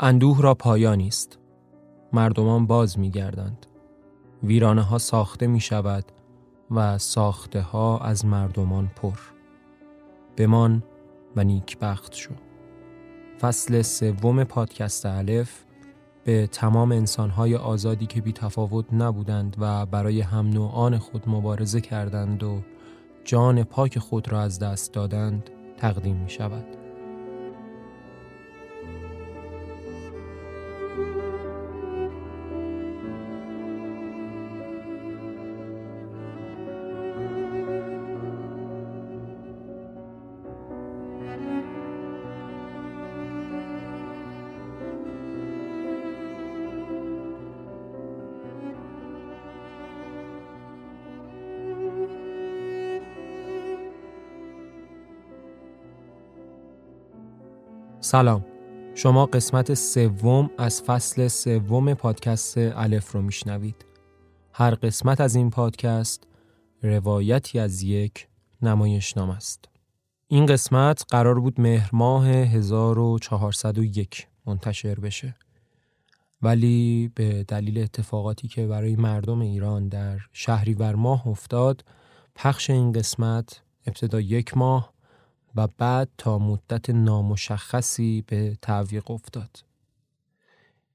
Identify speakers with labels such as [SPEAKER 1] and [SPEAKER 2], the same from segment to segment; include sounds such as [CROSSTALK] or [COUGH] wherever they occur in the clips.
[SPEAKER 1] اندوه را پایانی است مردمان باز می گردند ویرانه ها ساخته می شود و ساخته ها از مردمان پر. بمان و نیکبخت شو. فصل سوم پادکست الف به تمام انسانهای آزادی که بی تفاوت نبودند و برای هم نوعان خود مبارزه کردند و جان پاک خود را از دست دادند تقدیم می شود. سلام. شما قسمت سوم از فصل سوم پادکست الف رو میشنوید. هر قسمت از این پادکست روایتی از یک نمایشنامه است. این قسمت قرار بود مهر ماه 1401 منتشر بشه. ولی به دلیل اتفاقاتی که برای مردم ایران در شهریور ماه افتاد پخش این قسمت ابتدا یک ماه و بعد تا مدت نامشخصی به تعویق افتاد.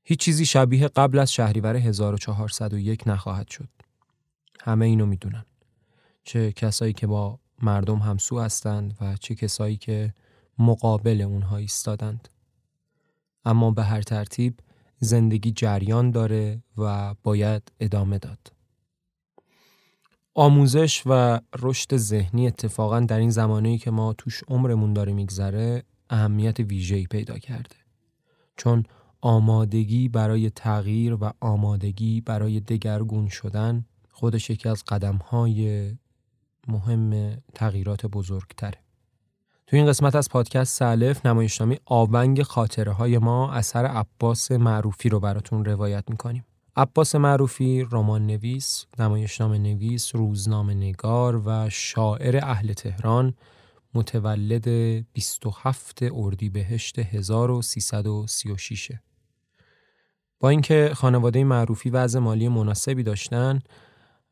[SPEAKER 1] هیچ چیزی شبیه قبل از شهریور 1401 نخواهد شد. همه اینو می‌دونن. چه کسایی که با مردم همسو هستند و چه کسایی که مقابل اونها ایستادند. اما به هر ترتیب زندگی جریان داره و باید ادامه داد. آموزش و رشد ذهنی اتفاقا در این زمانی که ما توش عمرمون داره میگذره اهمیت ویژه‌ای پیدا کرده. چون آمادگی برای تغییر و آمادگی برای دگرگون شدن خودش یکی از قدمهای مهم تغییرات بزرگتره. تو این قسمت از پادکست سالف نمایشنامه آونگ خاطره های ما اثر عباس معروفی رو براتون روایت می‌کنیم. عباس معروفی رمان نویس، نمایشنامه نویس، روزنامه نگار و شاعر اهل تهران. متولد 27 اردیبهشت 1336 با اینکه خانواده معروفی وضع مالی مناسبی داشتن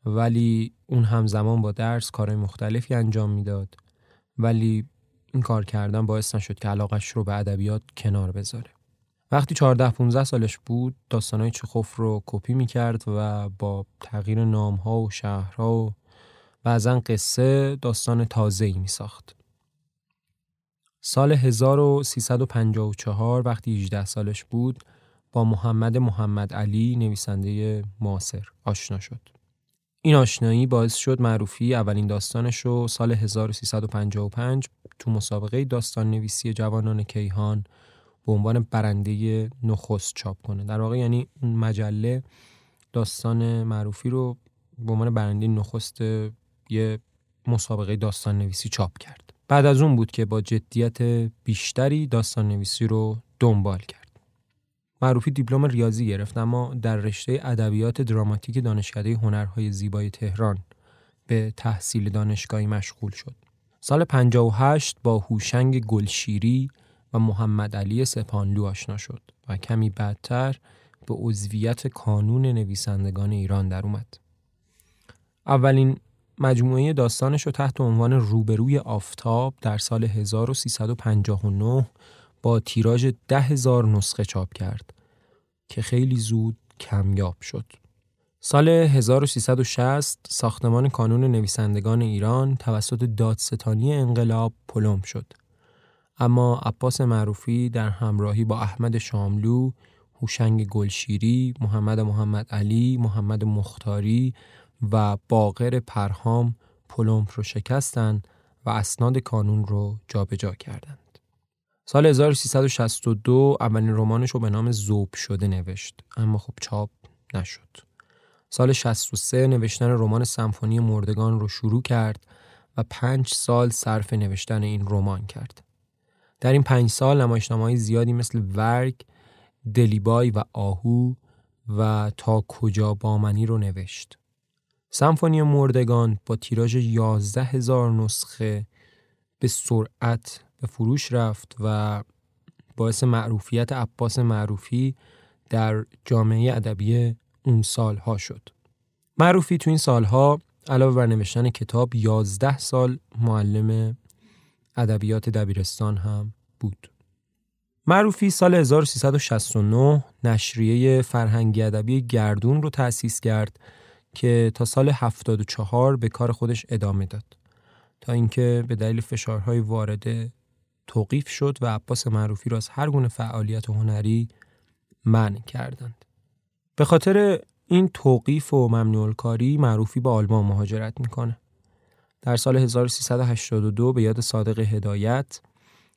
[SPEAKER 1] ولی اون همزمان با درس کارهای مختلفی انجام می‌داد. ولی این کار کردن باعث نشد که علاقش رو به ادبیات کنار بذاره. وقتی 14 15 سالش بود داستانهای چخوف رو کپی می‌کرد و با تغییر نامها و شهرها و بعضا قصه داستان تازه ای می ساخت. سال 1354 وقتی 18 سالش بود با محمد محمد علی نویسنده معاصر آشنا شد. این آشنایی باعث شد معروفی اولین داستانش رو سال 1355 تو مسابقه داستان نویسی جوانان کیهان به عنوان برنده نخست چاپ کنه. در واقع یعنی اون مجله داستان معروفی رو به عنوان برنده نخست یه مسابقه داستان نویسی چاپ کرد. بعد از اون بود که با جدیت بیشتری داستان نویسی رو دنبال کرد. معروفی دیپلم ریاضی گرفت اما در رشته ادبیات دراماتیک دانشکده هنرهای زیبای تهران به تحصیل دانشگاهی مشغول شد. سال 58 با هوشنگ گلشیری و محمد علی سپانلو آشنا شد و کمی بعدتر به عضویت کانون نویسندگان ایران در اومد. اولین مجموعه داستانش رو تحت عنوان روبروی آفتاب در سال 1359 با تیراژ ده نسخه چاپ کرد که خیلی زود کمیاب شد. سال 1360 ساختمان کانون نویسندگان ایران توسط دادستانی انقلاب پلم شد اما عباس معروفی در همراهی با احمد شاملو، هوشنگ گلشیری، محمد محمد علی، محمد مختاری و باقر پرهام پلمپ رو شکستند و اسناد کانون رو جابجا جا کردند. سال 1362 اولین رمانش رو به نام زوب شده نوشت اما خب چاپ نشد. سال 63 نوشتن رمان سمفونی مردگان رو شروع کرد و پنج سال صرف نوشتن این رمان کرد. در این پنج سال نمایشنامه زیادی مثل ورگ، دلیبای و آهو و تا کجا بامنی رو نوشت. سمفونی مردگان با تیراژ 11 هزار نسخه به سرعت به فروش رفت و باعث معروفیت عباس معروفی در جامعه ادبی اون سالها شد. معروفی تو این سالها علاوه بر نوشتن کتاب 11 سال معلم ادبیات دبیرستان هم بود. معروفی سال 1369 نشریه فرهنگی ادبی گردون رو تأسیس کرد که تا سال 74 به کار خودش ادامه داد تا اینکه به دلیل فشارهای وارده توقیف شد و عباس معروفی را از هر گونه فعالیت هنری منع کردند. به خاطر این توقیف و ممنوع کاری معروفی به آلمان مهاجرت می‌کنه. در سال 1382 به یاد صادق هدایت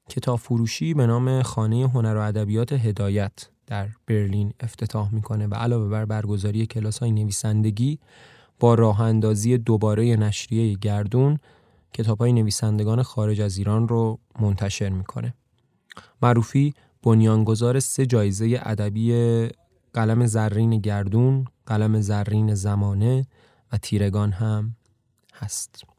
[SPEAKER 1] کتاب فروشی به نام خانه هنر و ادبیات هدایت در برلین افتتاح می‌کنه و علاوه بر برگزاری کلاس های نویسندگی با راه اندازی دوباره نشریه گردون کتاب های نویسندگان خارج از ایران رو منتشر می‌کنه. معروفی بنیانگذار سه جایزه ادبی قلم زرین گردون، قلم زرین زمانه و تیرگان هم هست.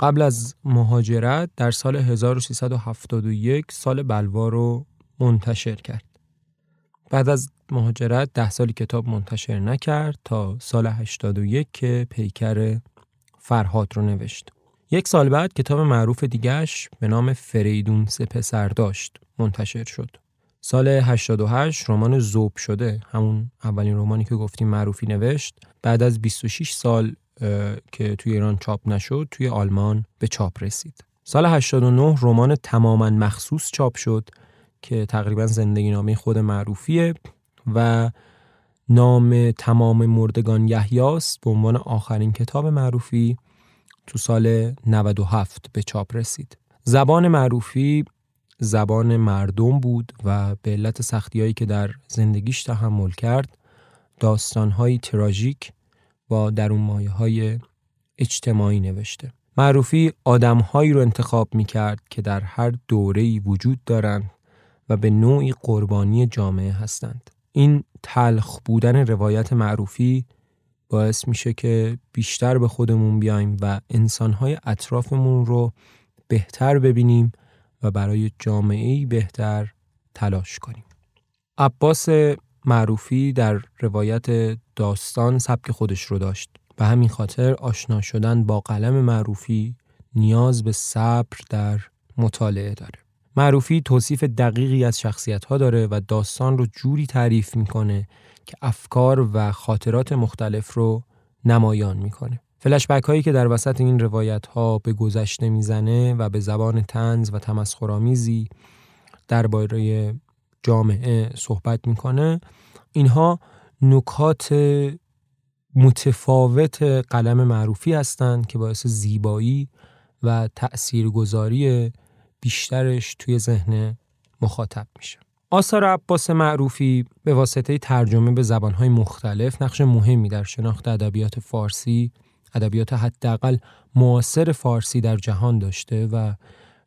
[SPEAKER 1] قبل از مهاجرت در سال 1371 سال بلوا رو منتشر کرد. بعد از مهاجرت ده سالی کتاب منتشر نکرد تا سال 81 که پیکر فرهاد رو نوشت. یک سال بعد کتاب معروف دیگش به نام فریدون سه پسر داشت منتشر شد. سال 88 رمان زوب شده همون اولین رمانی که گفتیم معروفی نوشت بعد از 26 سال که توی ایران چاپ نشد توی آلمان به چاپ رسید. سال 89 رمان تماما مخصوص چاپ شد که تقریبا زندگی نامه خود معروفیه و نام تمام مردگان یحیاست به عنوان آخرین کتاب معروفی تو سال 97 به چاپ رسید. زبان معروفی زبان مردم بود و به علت سختیهایی که در زندگیش تحمل کرد داستانهایی تراژیک با درون مایه های اجتماعی نوشته. معروفی آدمهایی رو انتخاب می کرد که در هر دوره‌ای وجود دارند و به نوعی قربانی جامعه هستند. این تلخ بودن روایت معروفی باعث میشه که بیشتر به خودمون بیایم و انسانهای اطرافمون رو بهتر ببینیم و برای جامعه بهتر تلاش کنیم. عباس معروفی در روایت داستان سبک خودش رو داشت و همین خاطر آشنا شدن با قلم معروفی نیاز به صبر در مطالعه داره. معروفی توصیف دقیقی از شخصیت ها داره و داستان رو جوری تعریف می‌کنه که افکار و خاطرات مختلف رو نمایان می‌کنه. فلشبک هایی که در وسط این روایت ها به گذشته می‌زنه و به زبان تنز و تمسخرآمیزی درباره جامعه صحبت می‌کنه اینها نکات متفاوت قلم معروفی هستند که باعث زیبایی و تأثیرگذاری بیشترش توی ذهن مخاطب میشه. آثار عباس معروفی به واسطه ترجمه به زبانهای مختلف نقش مهمی در شناخت ادبیات فارسی ادبیات حداقل معاصر فارسی در جهان داشته و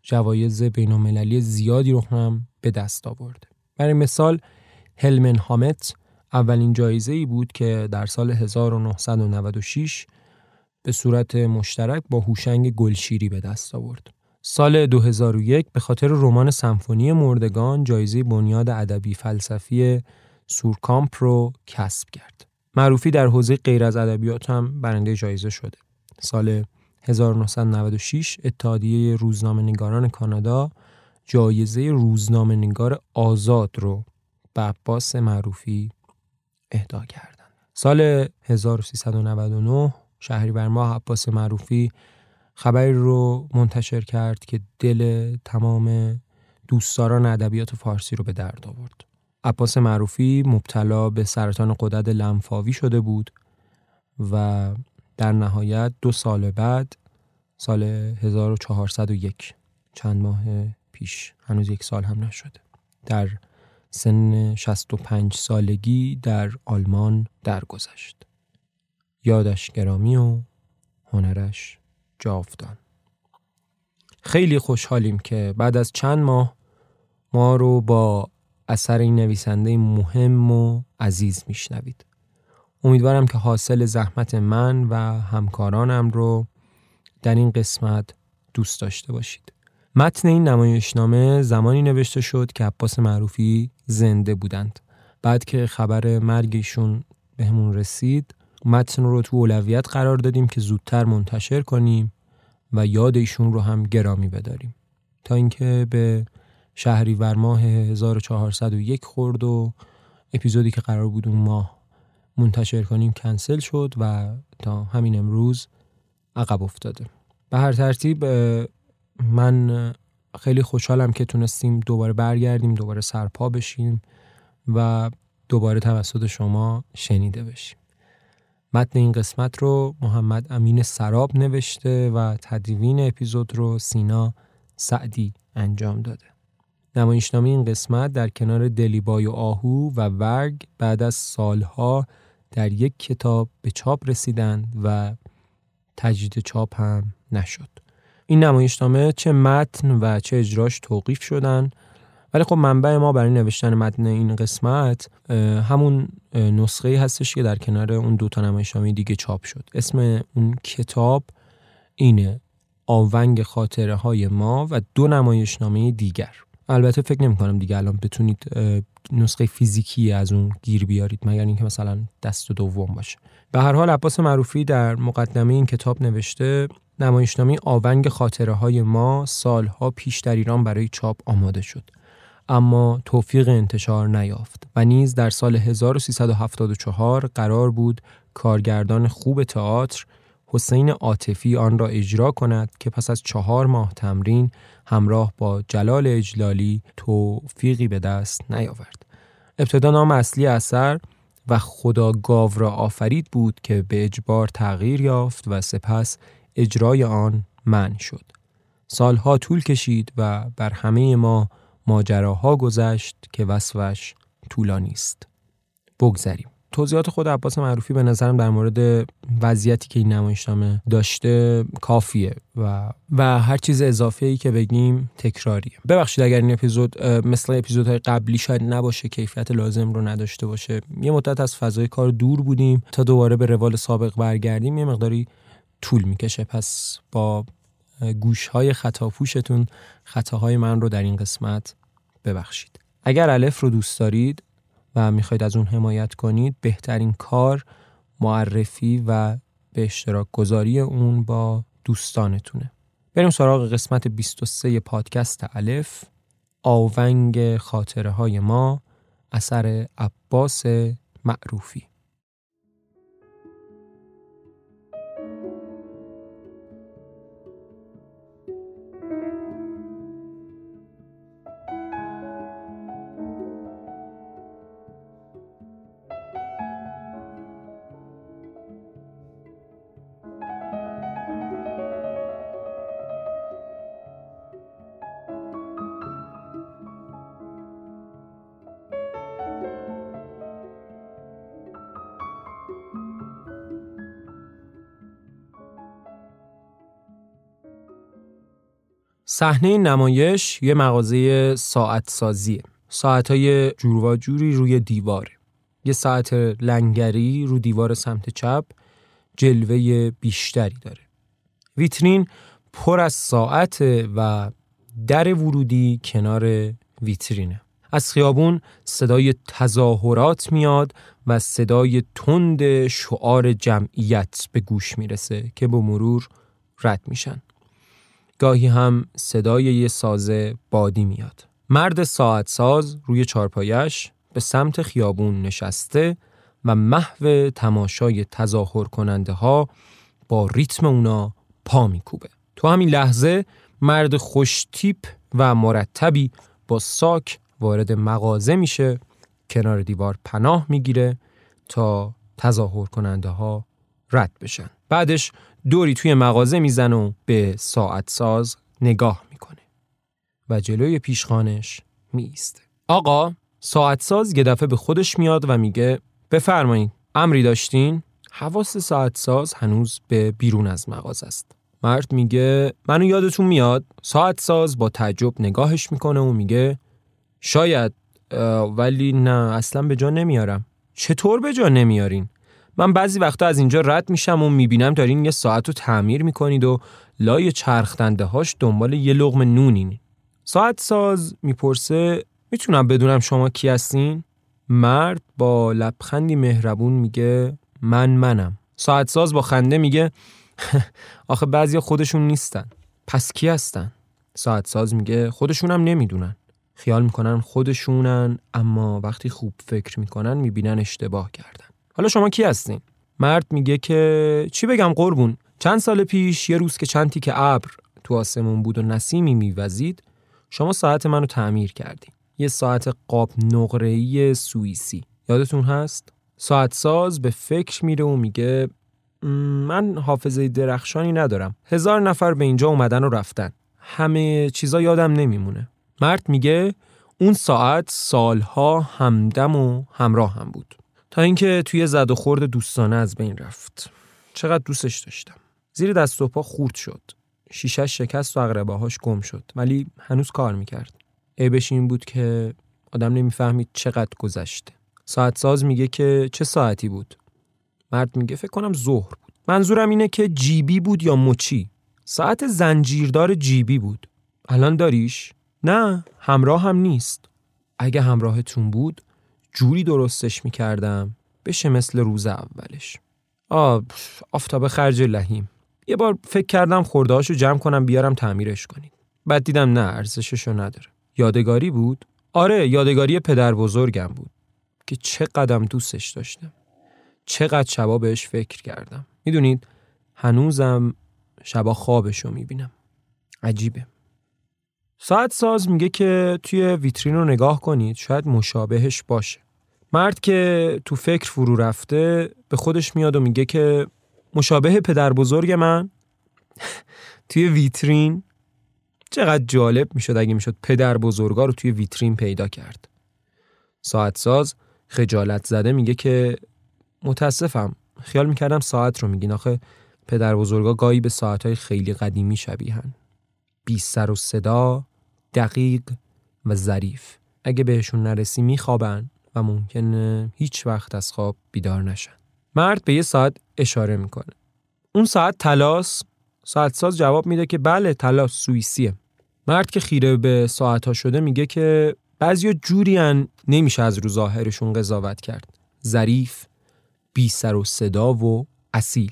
[SPEAKER 1] جوایز بینالمللی زیادی رو هم به دست آورده. برای مثال هلمن هامت اولین جایزه ای بود که در سال 1996 به صورت مشترک با هوشنگ گلشیری به دست آورد. سال 2001 به خاطر رمان سمفونی مردگان جایزه بنیاد ادبی فلسفی سورکامپ رو کسب کرد. معروفی در حوزه غیر از ادبیات هم برنده جایزه شده. سال 1996 اتحادیه روزنامه نگاران کانادا جایزه روزنامه نگار آزاد رو به عباس معروفی اهدا کردند. سال 1399 شهریور ماه عباس معروفی خبری رو منتشر کرد که دل تمام دوستداران ادبیات فارسی رو به درد آورد. عباس معروفی مبتلا به سرطان قدرت لنفاوی شده بود و در نهایت دو سال بعد سال 1401 چند ماه پیش هنوز یک سال هم نشده. در سن 65 سالگی در آلمان درگذشت. یادش گرامی و هنرش جاودان. خیلی خوشحالیم که بعد از چند ماه ما رو با اثر این نویسنده مهم و عزیز میشنوید. امیدوارم که حاصل زحمت من و همکارانم رو در این قسمت دوست داشته باشید. متن این نمایشنامه زمانی نوشته شد که عباس معروفی زنده بودند. بعد که خبر مرگشون بهمون رسید متن رو تو اولویت قرار دادیم که زودتر منتشر کنیم و یاد ایشون رو هم گرامی بداریم. تا اینکه به شهریور ماه 1401 خورد و اپیزودی که قرار بود اون ماه منتشر کنیم کنسل شد و تا همین امروز عقب افتاده. به هر ترتیب من خیلی خوشحالم که تونستیم دوباره برگردیم دوباره سرپا بشیم و دوباره توسط شما شنیده بشیم متن این قسمت رو محمد امین سراب نوشته و تدوین اپیزود رو سینا سعدی انجام داده نمایشنامه این قسمت در کنار دلیبای و آهو و ورگ بعد از سالها در یک کتاب به چاپ رسیدند و تجدید چاپ هم نشد. این نمایشنامه چه متن و چه اجراش توقیف شدن. ولی خب منبع ما برای نوشتن متن این قسمت همون نسخه هستش که در کنار اون دوتا نمایشنامه دیگه چاپ شد. اسم اون کتاب اینه آونگ خاطره های ما و دو نمایشنامه دیگر. البته فکر نمی کنم دیگه الان بتونید نسخه فیزیکی از اون گیر بیارید مگر اینکه مثلا دست دوم باشه. به هر حال عباس معروفی در مقدمه این کتاب نوشته نمایشنامه آونگ خاطره های ما سالها پیش در ایران برای چاپ آماده شد اما توفیق انتشار نیافت و نیز در سال 1374 قرار بود کارگردان خوب تئاتر حسین عاطفی آن را اجرا کند که پس از چهار ماه تمرین همراه با جلال اجلالی توفیقی به دست نیاورد. ابتدا نام اصلی اثر و خدا گاو را آفرید بود که به اجبار تغییر یافت و سپس اجرای آن من شد. سالها طول کشید و بر همه ما ماجراها گذشت که وصفش طولانی است. بگذریم. توضیحات خود عباس معروفی به نظرم در مورد وضعیتی که این نمایشنامه داشته کافیه و و هر چیز اضافه ای که بگیم تکراریه ببخشید اگر این اپیزود مثل اپیزودهای قبلی شاید نباشه کیفیت لازم رو نداشته باشه یه مدت از فضای کار دور بودیم تا دوباره به روال سابق برگردیم یه مقداری طول می‌کشه. پس با گوش های خطاپوشتون خطاهای من رو در این قسمت ببخشید. اگر الف رو دوست دارید و می‌خواید از اون حمایت کنید بهترین کار معرفی و به اشتراک گذاری اون با دوستانتونه. بریم سراغ قسمت 23 پادکست الف. آونگ خاطره های ما اثر عباس معروفی. صحنه نمایش یه مغازه ساعت سازیه. ساعت های جور جوری روی دیواره. یه ساعت لنگری رو دیوار سمت چپ جلوه بیشتری داره. ویترین پر از ساعت و در ورودی کنار ویترینه. از خیابون صدای تظاهرات میاد و صدای تند شعار جمعیت به گوش می‌رسه که به مرور رد میشن. گاهی هم صدای یه سازه بادی میاد. مرد ساعت ساز روی چارپایش به سمت خیابون نشسته و محو تماشای تظاهر کننده ها با ریتم اونا پا میکوبه. تو همین لحظه مرد خوشتیپ و مرتبی با ساک وارد مغازه میشه کنار دیوار پناه می‌گیره تا تظاهر کننده ها رد بشن. بعدش دوری توی مغازه میزن و به ساعت ساز نگاه می‌کنه. و جلوی پیشخانش میسته آقا ساعت ساز یه دفعه به خودش میاد و میگه بفرمایید امری داشتین؟ حواس ساعت ساز هنوز به بیرون از مغازه است. مرد میگه منو یادتون میاد؟ ساعت ساز با تعجب نگاهش می‌کنه و میگه شاید ولی نه اصلا به جا نمیارم. چطور به جا نمیارین؟ من بعضی وقتا از اینجا رد میشم و می‌بینم دارین یه ساعت رو تعمیر می‌کنید و لای چرخدنده هاش دنبال یه لغم نونین. ساعت ساز می‌پرسه می‌تونم بدونم شما کی هستین؟ مرد با لبخندی مهربون میگه من منم. ساعت ساز با خنده میگه [LAUGHS] آخه بعضی خودشون نیستن. پس کی هستن؟ ساعت ساز میگه خودشونم نمی‌دونن. خیال می‌کنن خودشونن اما وقتی خوب فکر می‌کنن می‌بینن اشتباه کردن. حالا شما کی هستین؟ مرد میگه که چی بگم قربون چند سال پیش یه روز که چند که ابر تو آسمون بود و نسیمی میوزید شما ساعت منو تعمیر کردین. یه ساعت قاب نقره‌ای سوئیسی. یادتون هست؟ ساعت ساز به فکر میره و میگه من حافظه درخشانی ندارم. هزار نفر به اینجا اومدن و رفتن. همه چیزا یادم نمیمونه. مرد میگه اون ساعت سالها همدم و همراه هم بود. تا اینکه توی زد و خورد دوستانه از بین رفت. چقدر دوستش داشتم. زیر دست و پا خورد شد. شیشش شکست و اقرباهاش گم شد. ولی هنوز کار می‌کرد. عیبش این بود که آدم نمی‌فهمید چقدر گذشته. ساعت ساز میگه که چه ساعتی بود. مرد میگه فکر کنم ظهر بود. منظورم اینه که جیبی بود یا مچی. ساعت زنجیردار جیبی بود. الان داریش؟ نه همراه هم نیست. اگه همراهتون بود جوری درستش می‌کردم بشه مثل روز اولش. آه آفتاب خرج لحیم. یه بار فکر کردم خوردهاشو جمع کنم بیارم تعمیرش کنید. بعد دیدم نه ارزششو نداره. یادگاری بود؟ آره یادگاری پدر بزرگم بود. که چه قدم دوستش داشتم. چقدر شبا بهش فکر کردم. می‌دونید؟ هنوزم شبا خوابشو می‌بینم. عجیبه. ساعت ساز میگه که توی ویترین رو نگاه کنید. شاید مشابهش باشه. مرد که تو فکر فرو رفته به خودش میاد و میگه که مشابه پدر بزرگ من [LAUGHS] توی ویترین چقدر جالب می‌شد اگه می‌شد پدر بزرگا رو توی ویترین پیدا کرد. ساعت ساز خجالت زده میگه که متاسفم خیال می‌کردم ساعت رو میگین. آخه پدر بزرگا گاهی به ساعتهای خیلی قدیمی شبیهن بی سر و صدا دقیق و ظریف. اگه بهشون نرسی میخوابن. و ممکنه هیچ وقت از خواب بیدار نشن. مرد به یه ساعت اشاره می‌کنه. اون ساعت تلاس ساعت ساز جواب میده که بله تلاس سوئیسیه. مرد که خیره به ساعت ها شده میگه که بعضیا جوریان نمیشه از رو ظاهرشون قضاوت کرد. ظریف بی سر و صدا و اصیل.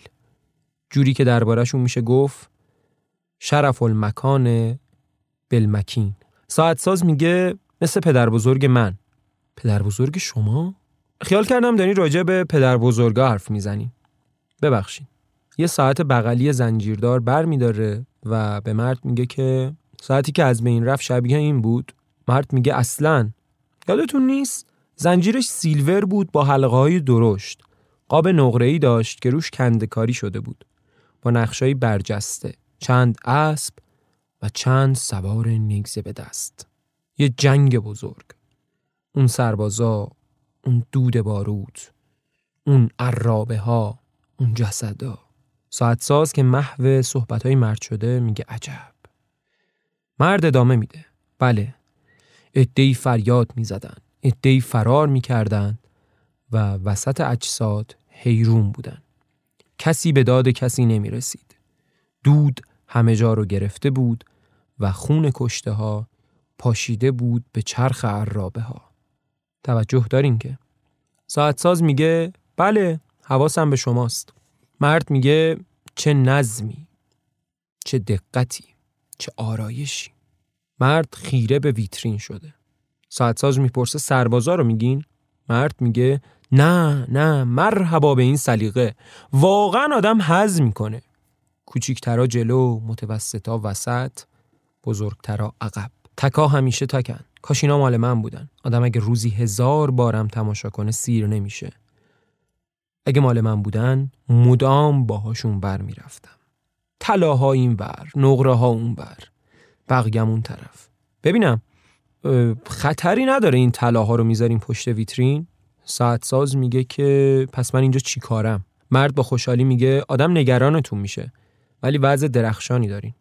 [SPEAKER 1] جوری که دربارهشون میشه گفت شرف المکان بلمکین ساعت ساز میگه مثل پدر بزرگ من. پدر بزرگ شما؟ خیال کردم داری راجع به پدر بزرگا حرف می‌زنی. ببخشید. یه ساعت بغلی زنجیردار بر میداره و به مرد میگه که ساعتی که از بین رفت شبیه این بود. مرد میگه اصلا. یادتون نیست؟ زنجیرش سیلور بود با حلقه های درشت. قاب نقره داشت که روش کندکاری شده بود. با نقشای برجسته. چند اسب و چند سوار نگزه به دست. یه جنگ بزرگ. اون سربازا اون دود بارود اون عرابه ها اون جسدا. ساعت ساز که محو صحبت های مرد شده میگه عجب. مرد ادامه میده. بله. ادهی فریاد می‌زدن ادهی فرار می‌کردن و وسط اجساد حیرون بودن. کسی به داد کسی نمی رسید. دود همه جا رو گرفته بود و خون کشته ها پاشیده بود به چرخ عرابه ها. توجه دارین که. ساعت ساز میگه بله حواسم به شماست. مرد میگه چه نظمی چه دقتی چه آرایشی. مرد خیره به ویترین شده. ساعت ساز می‌پرسه سربازا رو میگین؟ مرد میگه نه نه مرحبا به این سلیقه. واقعا آدم حز می‌کنه. کوچیکترا جلو متوسطا وسط بزرگترا عقب. تکا همیشه تکن. کاش اینا مال من بودن. آدم اگه روزی هزار بارم تماشا کنه سیر نمیشه. اگه مال من بودن مدام باهاشون بر می‌رفتم. طلاها این بر نقره ها اون بر بقیم اون طرف. ببینم خطری نداره این طلاها رو می‌ذاریم پشت ویترین؟ ساعت ساز میگه که پس من اینجا چی کارم؟ مرد با خوشحالی میگه آدم نگرانتون میشه. ولی وضع درخشانی دارین.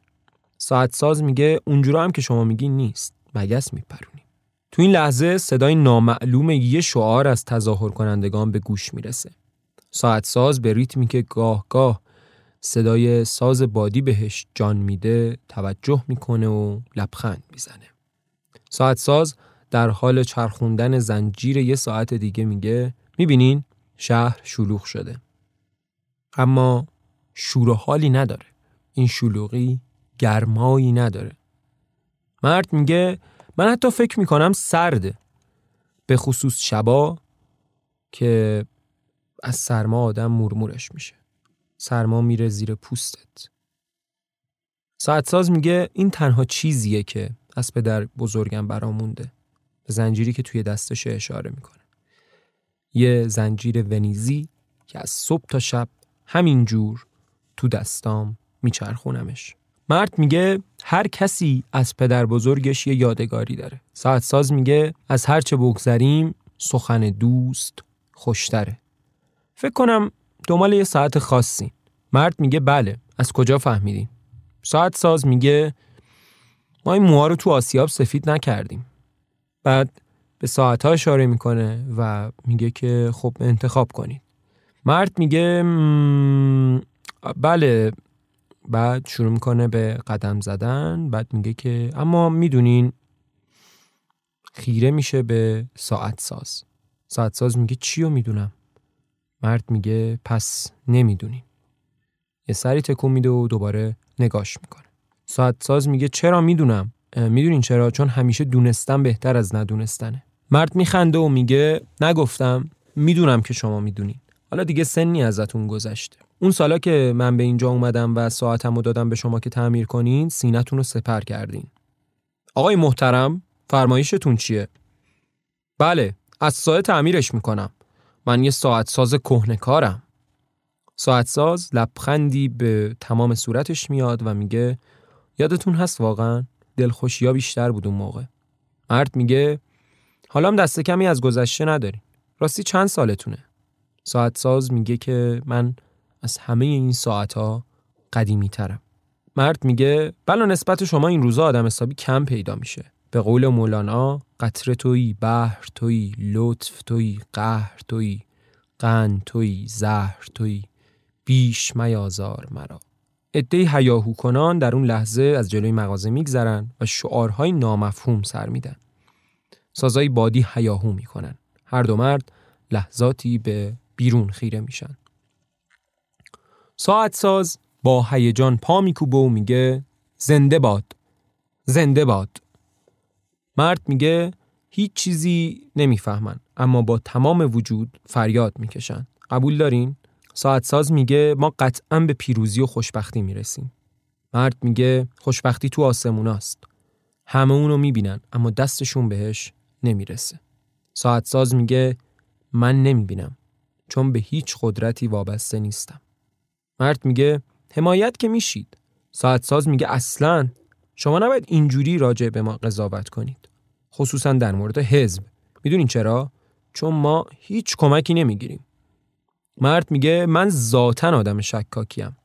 [SPEAKER 1] ساعت ساز میگه اونجورا هم که شما میگین نیست. مگس میپرونیم تو این لحظه صدای نامعلوم یه شعار از تظاهر کنندگان به گوش می‌رسه ساعت ساز به ریتمی که گاه گاه صدای ساز بادی بهش جان میده توجه می‌کنه و لبخند می‌زنه. ساعت ساز در حال چرخوندن زنجیر یه ساعت دیگه میگه می‌بینین شهر شلوغ شده. اما شور حالی نداره. این شلوغی گرمایی نداره. مرد میگه من حتی فکر می‌کنم سرده. به خصوص شبا که از سرما آدم مرمورش میشه. سرما میره زیر پوستت. ساعتساز میگه این تنها چیزیه که از پدر بزرگم برامونده. به زنجیری که توی دستش اشاره می‌کنه. یه زنجیر ونیزی که از صبح تا شب همینجور تو دستام میچرخونمش. مرد میگه هر کسی از پدر بزرگش یه یادگاری داره. ساعت ساز میگه از هرچه بگذریم سخن دوست خوشتره. فکر کنم دنبال یه ساعت خاصی. مرد میگه بله از کجا فهمیدین؟ ساعت ساز میگه ما این موها رو تو آسیاب سفید نکردیم. بعد به ساعت ها اشاره می‌کنه و میگه که خب انتخاب کنید. مرد میگه بله بعد شروع می‌کنه به قدم زدن بعد میگه که اما می‌دونین خیره میشه به ساعت ساز. ساعت ساز میگه چی رو می‌دونم؟ مرد میگه پس نمی‌دونین یه سری تکون میده و دوباره نگاش می‌کنه. ساعت ساز میگه چرا می‌دونم؟ می‌دونین چرا؟ چون همیشه دونستم بهتر از ندونستنه. مرد میخنده و میگه نگفتم می‌دونم که شما می‌دونین. حالا دیگه سنی ازتون گذشته. اون سالا که من به اینجا اومدم و ساعتم رو دادم به شما که تعمیر کنین سینتون رو سپر کردین. آقای محترم فرمایشتون چیه؟ بله از ساعت تعمیرش می‌کنم. من یه ساعت ساز کهنکارم ساعت ساز لبخندی به تمام صورتش میاد و میگه یادتون هست واقعا؟ دلخوشی ها بیشتر بود اون موقع. مرد میگه حالا هم دست کمی از گذشته نداری راستی چند سالتونه؟ ساعت ساز میگه که من از همه این ساعت ها قدیمی ترم. مرد میگه بلا نسبت شما این روزا آدم حسابی کم پیدا میشه. به قول مولانا قطر توی، بحر توی، لطف توی، قهر توی، قند توی، زهر توی، بیش میازار مرا. عده هیاهو کنان در اون لحظه از جلوی مغازه میگذرن و شعارهای نامفهوم سر میدن. سازای بادی هیاهو می‌کنن. هر دو مرد لحظاتی به بیرون خیره میشن. ساعت ساز با هیجان پا میکوبه و میگه زنده باد زنده باد. مرد میگه هیچ چیزی نمی‌فهمن اما با تمام وجود فریاد می‌کشن. قبول دارین؟ ساعت ساز میگه ما قطعا به پیروزی و خوشبختی می‌رسیم. مرد میگه خوشبختی تو آسموناست همه اونو می‌بینن اما دستشون بهش نمی‌رسه. ساعت ساز میگه من نمی‌بینم. چون به هیچ قدرتی وابسته نیستم. مرد میگه حمایت که میشید. ساعت ساز میگه اصلا. شما نباید اینجوری راجع به ما قضاوت کنید. خصوصا در مورد حزب. می‌دونین چرا؟ چون ما هیچ کمکی نمی‌گیریم. مرد میگه من ذاتا آدم شکاکیم.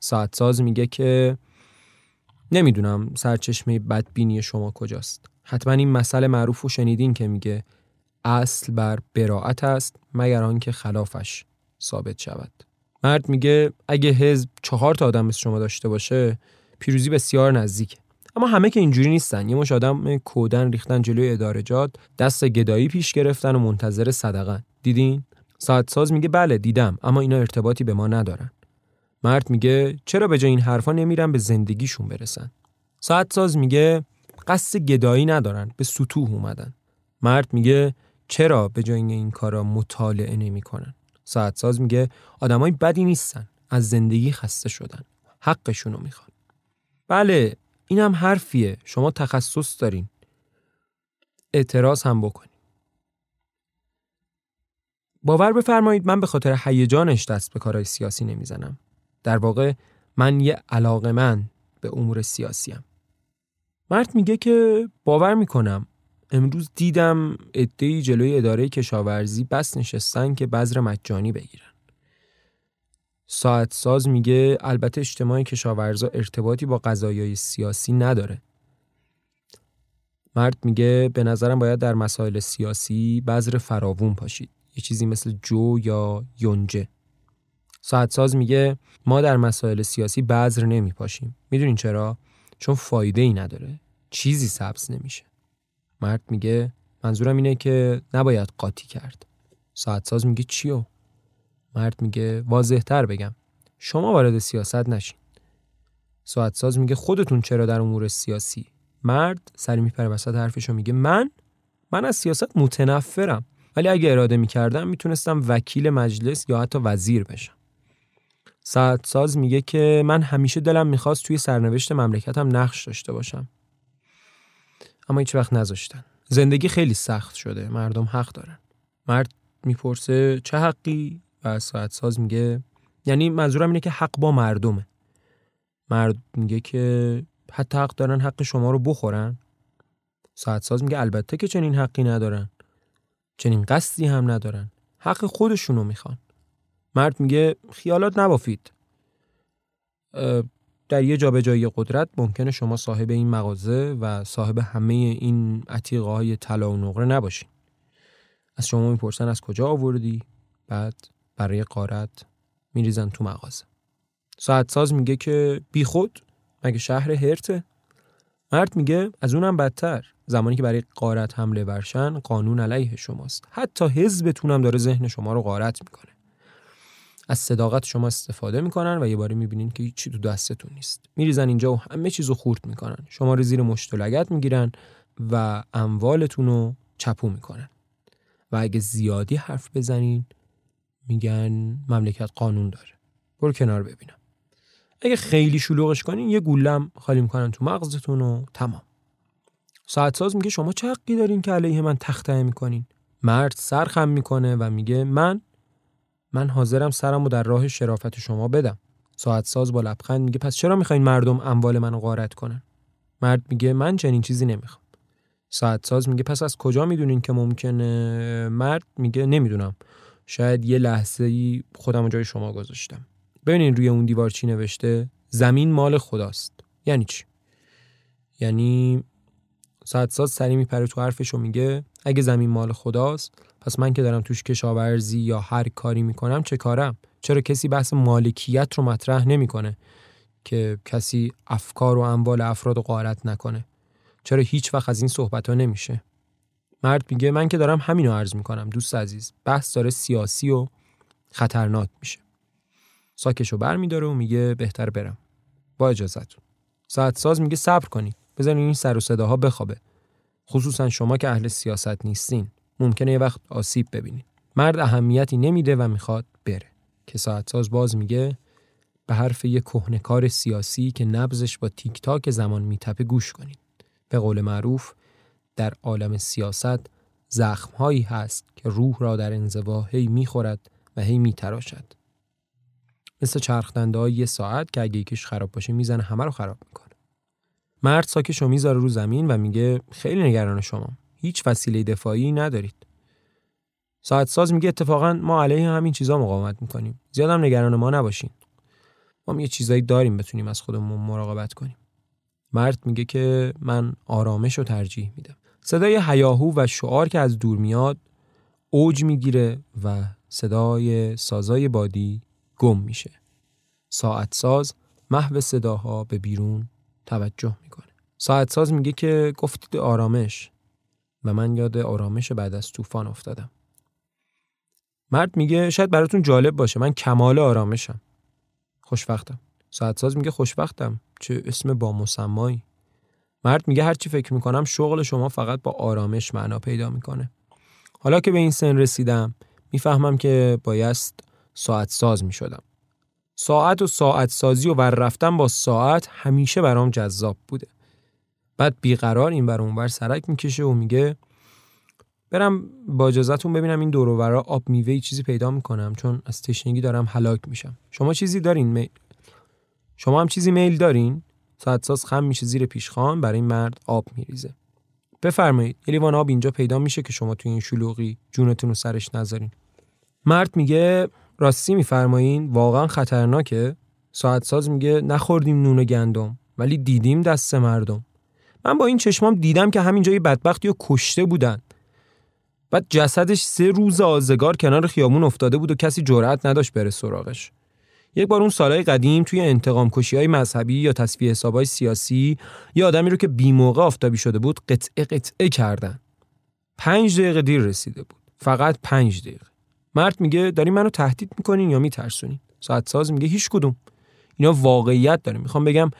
[SPEAKER 1] ساعت ساز میگه که نمی‌دونم سرچشمه بدبینی شما کجاست. حتما این مسئله معروف رو شنیدین که میگه اصل بر براعت است مگر آنکه خلافش ثابت شود. مرد میگه اگه حزب چهار تا آدم مثل شما داشته باشه پیروزی بسیار نزدیکه اما همه که اینجوری نیستن. یه مش آدم کودن ریختن جلوی ادارجات دست گدایی پیش گرفتن و منتظر صدقن دیدین؟ ساعت ساز میگه بله دیدم اما اینا ارتباطی به ما ندارن. مرد میگه چرا به جای این حرفا نمیرن به زندگیشون برسن؟ ساعت ساز میگه قصد گدایی ندارن به سطوح اومدن. مرد میگه چرا به جای این کارا مطالعه نمی‌کنن؟ ساعت ساز میگه آدمای بدی نیستن از زندگی خسته شدن حقشونو می‌خوان. بله اینم حرفیه. شما تخصص دارین. اعتراض هم بکنین. باور بفرمایید من به خاطر هیجانش دست به کارهای سیاسی نمی‌زنم. در واقع من یه علاقه من به امور سیاسیم مرد میگه که باور می‌کنم. امروز دیدم ادهی جلوی اداره کشاورزی بس نشستن که بذر مجانی بگیرن. ساعت ساز میگه البته اجتماع کشاورزا ارتباطی با قضایای سیاسی نداره. مرد میگه به نظرم باید در مسائل سیاسی بذر فراوون پاشید. یه چیزی مثل جو یا یونجه. ساعت ساز میگه ما در مسائل سیاسی بذر نمیپاشیم می‌دونین چرا چون فایده ای نداره چیزی سبز نمیشه مرد میگه منظورم اینه که نباید قاطی کرد. ساعت ساز میگه چیو؟ مرد میگه واضح تر بگم. شما وارد سیاست نشین. ساعت ساز میگه خودتون چرا در امور سیاسی؟ مرد سری میپره وسط حرفشو میگه من؟ من از سیاست متنفرم. ولی اگه اراده می‌کردم می‌تونستم وکیل مجلس یا حتی وزیر بشم. ساعت ساز میگه که من همیشه دلم می‌خواست توی سرنوشت مملکتم نقش داشته باشم. اما هیچ وقت نذاشتن. زندگی خیلی سخت شده. مردم حق دارن. مرد می‌پرسه چه حقی؟ و ساعت ساز میگه یعنی منظورم اینه که حق با مردمه. مرد میگه که حتی حق دارن حق شما رو بخورن. ساعت ساز میگه البته که چنین حقی ندارن. چنین قصدی هم ندارن. حق خودشونو می‌خوان. مرد میگه خیالات نبافید. در یه جابجایی قدرت ممکنه شما صاحب این مغازه و صاحب همه این عتیقه های طلا و نقره نباشین. از شما می‌پرسن از کجا آوردی؟ بعد برای قارت میریزن تو مغازه. ساعت ساز میگه که بی خود مگه شهر هرته؟ مرد میگه از اونم بدتر. زمانی که برای قارت حمله ورشن قانون علیه شماست. حتی حزبتون داره ذهن شما رو قارت می‌کنه. از صداقت شما استفاده می‌کنن و یه باری می‌بینین که هیچی تو دستتون نیست. میریزن اینجا و همه چیزو خورد می‌کنن. شما رو زیر مشت و می‌گیرن و اموالتون رو چپو می‌کنن. و اگه زیادی حرف بزنین میگن مملکت قانون داره. برو کنار ببینم. اگه خیلی شلوغش کنین یه گولم خالی می‌کنن تو مغزتون و تمام. ساعت ساز میگه شما چه حقی دارین که علیه من تخته می‌کنین؟ مرد سرخم می‌کنه و میگه من من حاضرم سرمو در راه شرافت شما بدم. ساعت ساز با لبخند میگه پس چرا می‌خواین مردم اموال منو غارت کنن؟ مرد میگه من چنین چیزی نمی‌خوام. ساعت ساز میگه پس از کجا می‌دونین که ممکنه؟ مرد میگه نمی‌دونم. شاید یه لحظه ای خودم جای شما گذاشتم. ببینین روی اون دیوار چی نوشته؟ زمین مال خداست. یعنی چی؟ یعنی ساعت ساز سری میپره تو حرفش و میگه اگه زمین مال خداست پس من که دارم توش کشاورزی یا هر کاری می‌کنم چه کارم؟ چرا کسی بحث مالکیت رو مطرح نمی‌کنه که کسی افکار و اموال افراد غارت نکنه؟ چرا هیچ وقت از این صحبت ها نمیشه؟ مرد میگه من که دارم همینو عرض می‌کنم دوست عزیز بحث داره سیاسی و خطرناک میشه. ساکشو بر میداره و میگه بهتر برم. با اجازتون ساعت ساز میگه صبر کنید بذارین این سر و صداها بخوابه. خصوصا شما که اهل سیاست نیستین. ممکنه یه وقت آسیب ببینید مرد اهمیتی نمیده و می‌خواد بره. که ساعت ساز باز میگه به حرف یه کهنکار سیاسی که نبزش با تیک تاک زمان میتپه گوش کنید. به قول معروف در عالم سیاست زخمهایی هست که روح را در انزوا هی می‌خورد و هی میتراشد. مثل چرخدنده های یه ساعت که اگه یکیش خراب باشه می‌زنه همه رو خراب می‌کنه. مرد ساکش رو می‌ذاره رو زمین و میگه خیلی نگران شما هیچ وسیله دفاعی ندارید. ساعت ساز میگه اتفاقا ما علیه همین چیزا مقاومت می‌کنیم. زیادم نگران ما نباشین. ما یه چیزایی داریم بتونیم از خودمون مراقبت کنیم. مرد میگه که من آرامش رو ترجیح میدم. صدای هیاهو و شعار که از دور میاد اوج می‌گیره و صدای سازای بادی گم میشه. ساعت ساز محو صداها به بیرون توجه می‌کنه. ساعت ساز میگه که گفتید آرامش. و من یاد آرامش بعد از طوفان افتادم. مرد میگه شاید براتون جالب باشه من کمال آرامشم. خوشبختم. ساعت ساز میگه خوشبختم. چه اسم با مسمایی مرد میگه هرچی فکر می‌کنم شغل شما فقط با آرامش معنا پیدا می‌کنه. حالا که به این سن رسیدم می‌فهمم که بایست ساعت ساز می‌شدم. ساعت و ساعت سازی و ور رفتن با ساعت همیشه برام جذاب بوده. بعد بیقرار این بر اونور سرک می‌کشه و میگه برم با اجازهتون ببینم این دور و آب میوه چیزی پیدا می‌کنم چون از تشنگی دارم هلاک میشم. شما چیزی دارین میل شما هم چیزی میل دارین؟ ساعت ساز خم میشه زیر پیشخان برای این مرد آب میریزه. بفرمایید یه لیوان آب اینجا پیدا میشه که شما توی این شلوغی جونتون رو سرش نذارین. مرد میگه راستی میفرمایین واقعا خطرناکه. ساعت ساز میگه نخوردیم نون گندم ولی دیدیم دست مردم. من با این چشمام دیدم که همینجا یه بدبختی رو کشته بودن. بعد جسدش سه روز آزگار کنار خیابون افتاده بود و کسی جرأت نداشت بره سراغش. یک بار اون سالهای قدیم توی انتقام کشی های مذهبی یا تصفیه حسابای سیاسی یه آدمی رو که بی موقع آفتابی شده بود قطعه قطعه کردن. پنج دقیقه دیر رسیده بود. فقط پنج دقیقه. مرد میگه داری منو تهدید می‌کنین یا میترسونین ساعت ساز میگه هیچ کدوم. اینا واقعیت داره. می‌خوام بگم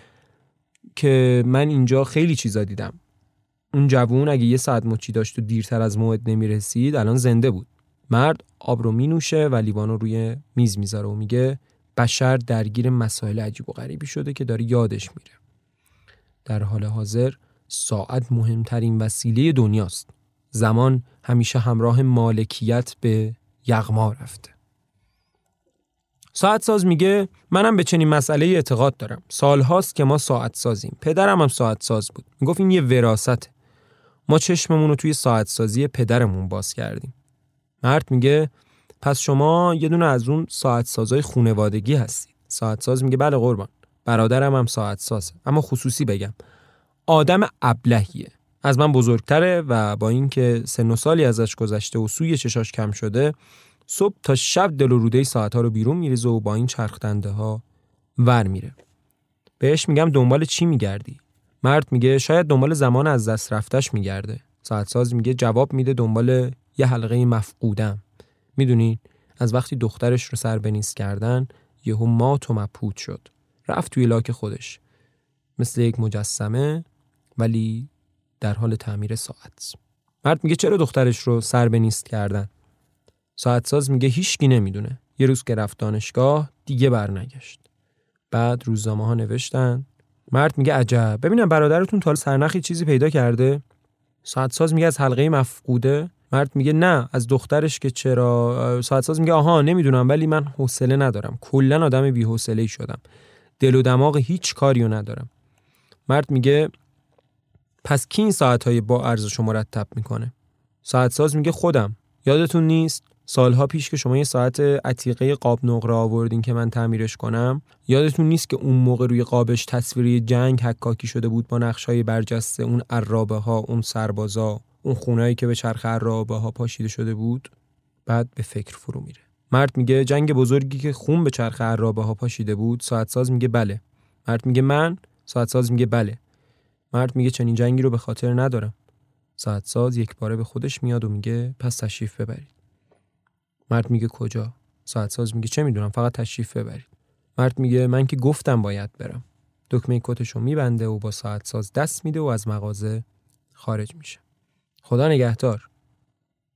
[SPEAKER 1] که من اینجا خیلی چیزا دیدم. اون جوون اگه یه ساعت مچی داشت و دیرتر از موعد نمی‌رسید الان زنده بود. مرد آب رو مینوشه و لیوانو روی میز می‌ذاره و میگه بشر درگیر مسائل عجیب و غریبی شده که داره یادش میره. در حال حاضر ساعت مهمترین وسیله دنیاست. زمان همیشه همراه مالکیت به یغما رفته. ساعت ساز میگه منم به چنین مسئله اعتقاد دارم. سالهاست که ما ساعت سازیم. پدرم هم ساعت ساز بود. می‌گفت این یه وراثته. ما چشممون رو توی ساعت سازی پدرمون باز کردیم. مرد میگه پس شما یه دونه از اون ساعت سازای خونوادگی هستید. ساعت ساز میگه بله قربان. برادرم هم ساعت سازه. اما خصوصی بگم. آدم ابلهیه. از من بزرگتره و با اینکه سن و سالی ازش گذشته و سوی چشاش کم شده صبح تا شب دل و روده ساعت ها رو بیرون میریزه و با این چرخدنده ها ور میره. بهش میگم دنبال چی میگردی؟ مرد میگه شاید دنبال زمان از دست رفتش میگرده. ساعت ساز میگه جواب میده دنبال یه حلقه مفقودم. می‌دونین از وقتی دخترش رو سر بنیست کردن یهو مات و مپود شد. رفت توی لاک خودش. مثل یک مجسمه ولی در حال تعمیر ساعت. مرد میگه چرا دخترش رو سر بنیست کردن؟ ساعت ساز میگه هیچکی نمی‌دونه. یه روز که رفت دانشگاه دیگه برنگشت. بعد روزنامه ها نوشتن. مرد میگه عجب. ببینم برادرتون تا سرنخی چیزی پیدا کرده؟ ساعت ساز میگه از حلقه مفقوده. مرد میگه نه از دخترش که چرا؟ ساعت ساز میگه آها نمی‌دونم ولی من حوصله ندارم. کلا آدم بی شدم. دل و دماغ هیچ کاریو ندارم. مرد میگه پس کی این ساعت های با ارزش مرتب می‌کنه؟ ساعت ساز میگه خودم. یادتون نیست؟ سالها پیش که شما یه ساعت عتیقه قاب نقره آوردین که من تعمیرش کنم یادتون نیست که اون موقع روی قابش تصویری جنگ حکاکی شده بود با نقش های برجسته اون عرابه ها اون سربازا اون خونایی که به چرخ عرابه ها پاشیده شده بود؟ بعد به فکر فرو میره. مرد میگه جنگ بزرگی که خون به چرخ عرابه ها پاشیده بود ساعت ساز میگه بله. مرد میگه من ساعت ساز میگه بله. مرد میگه چنین جنگی رو به خاطر ندارم. ساعت ساز یک باره به خودش میاد و میگه پس تشریف ببرید. مرد میگه کجا؟ ساعت ساز میگه چه می‌دونم فقط تشریف ببرید. مرد میگه من که گفتم باید برم. دکمه کتشو میبنده و با ساعت ساز دست میده و از مغازه خارج میشه. خدا نگهدار.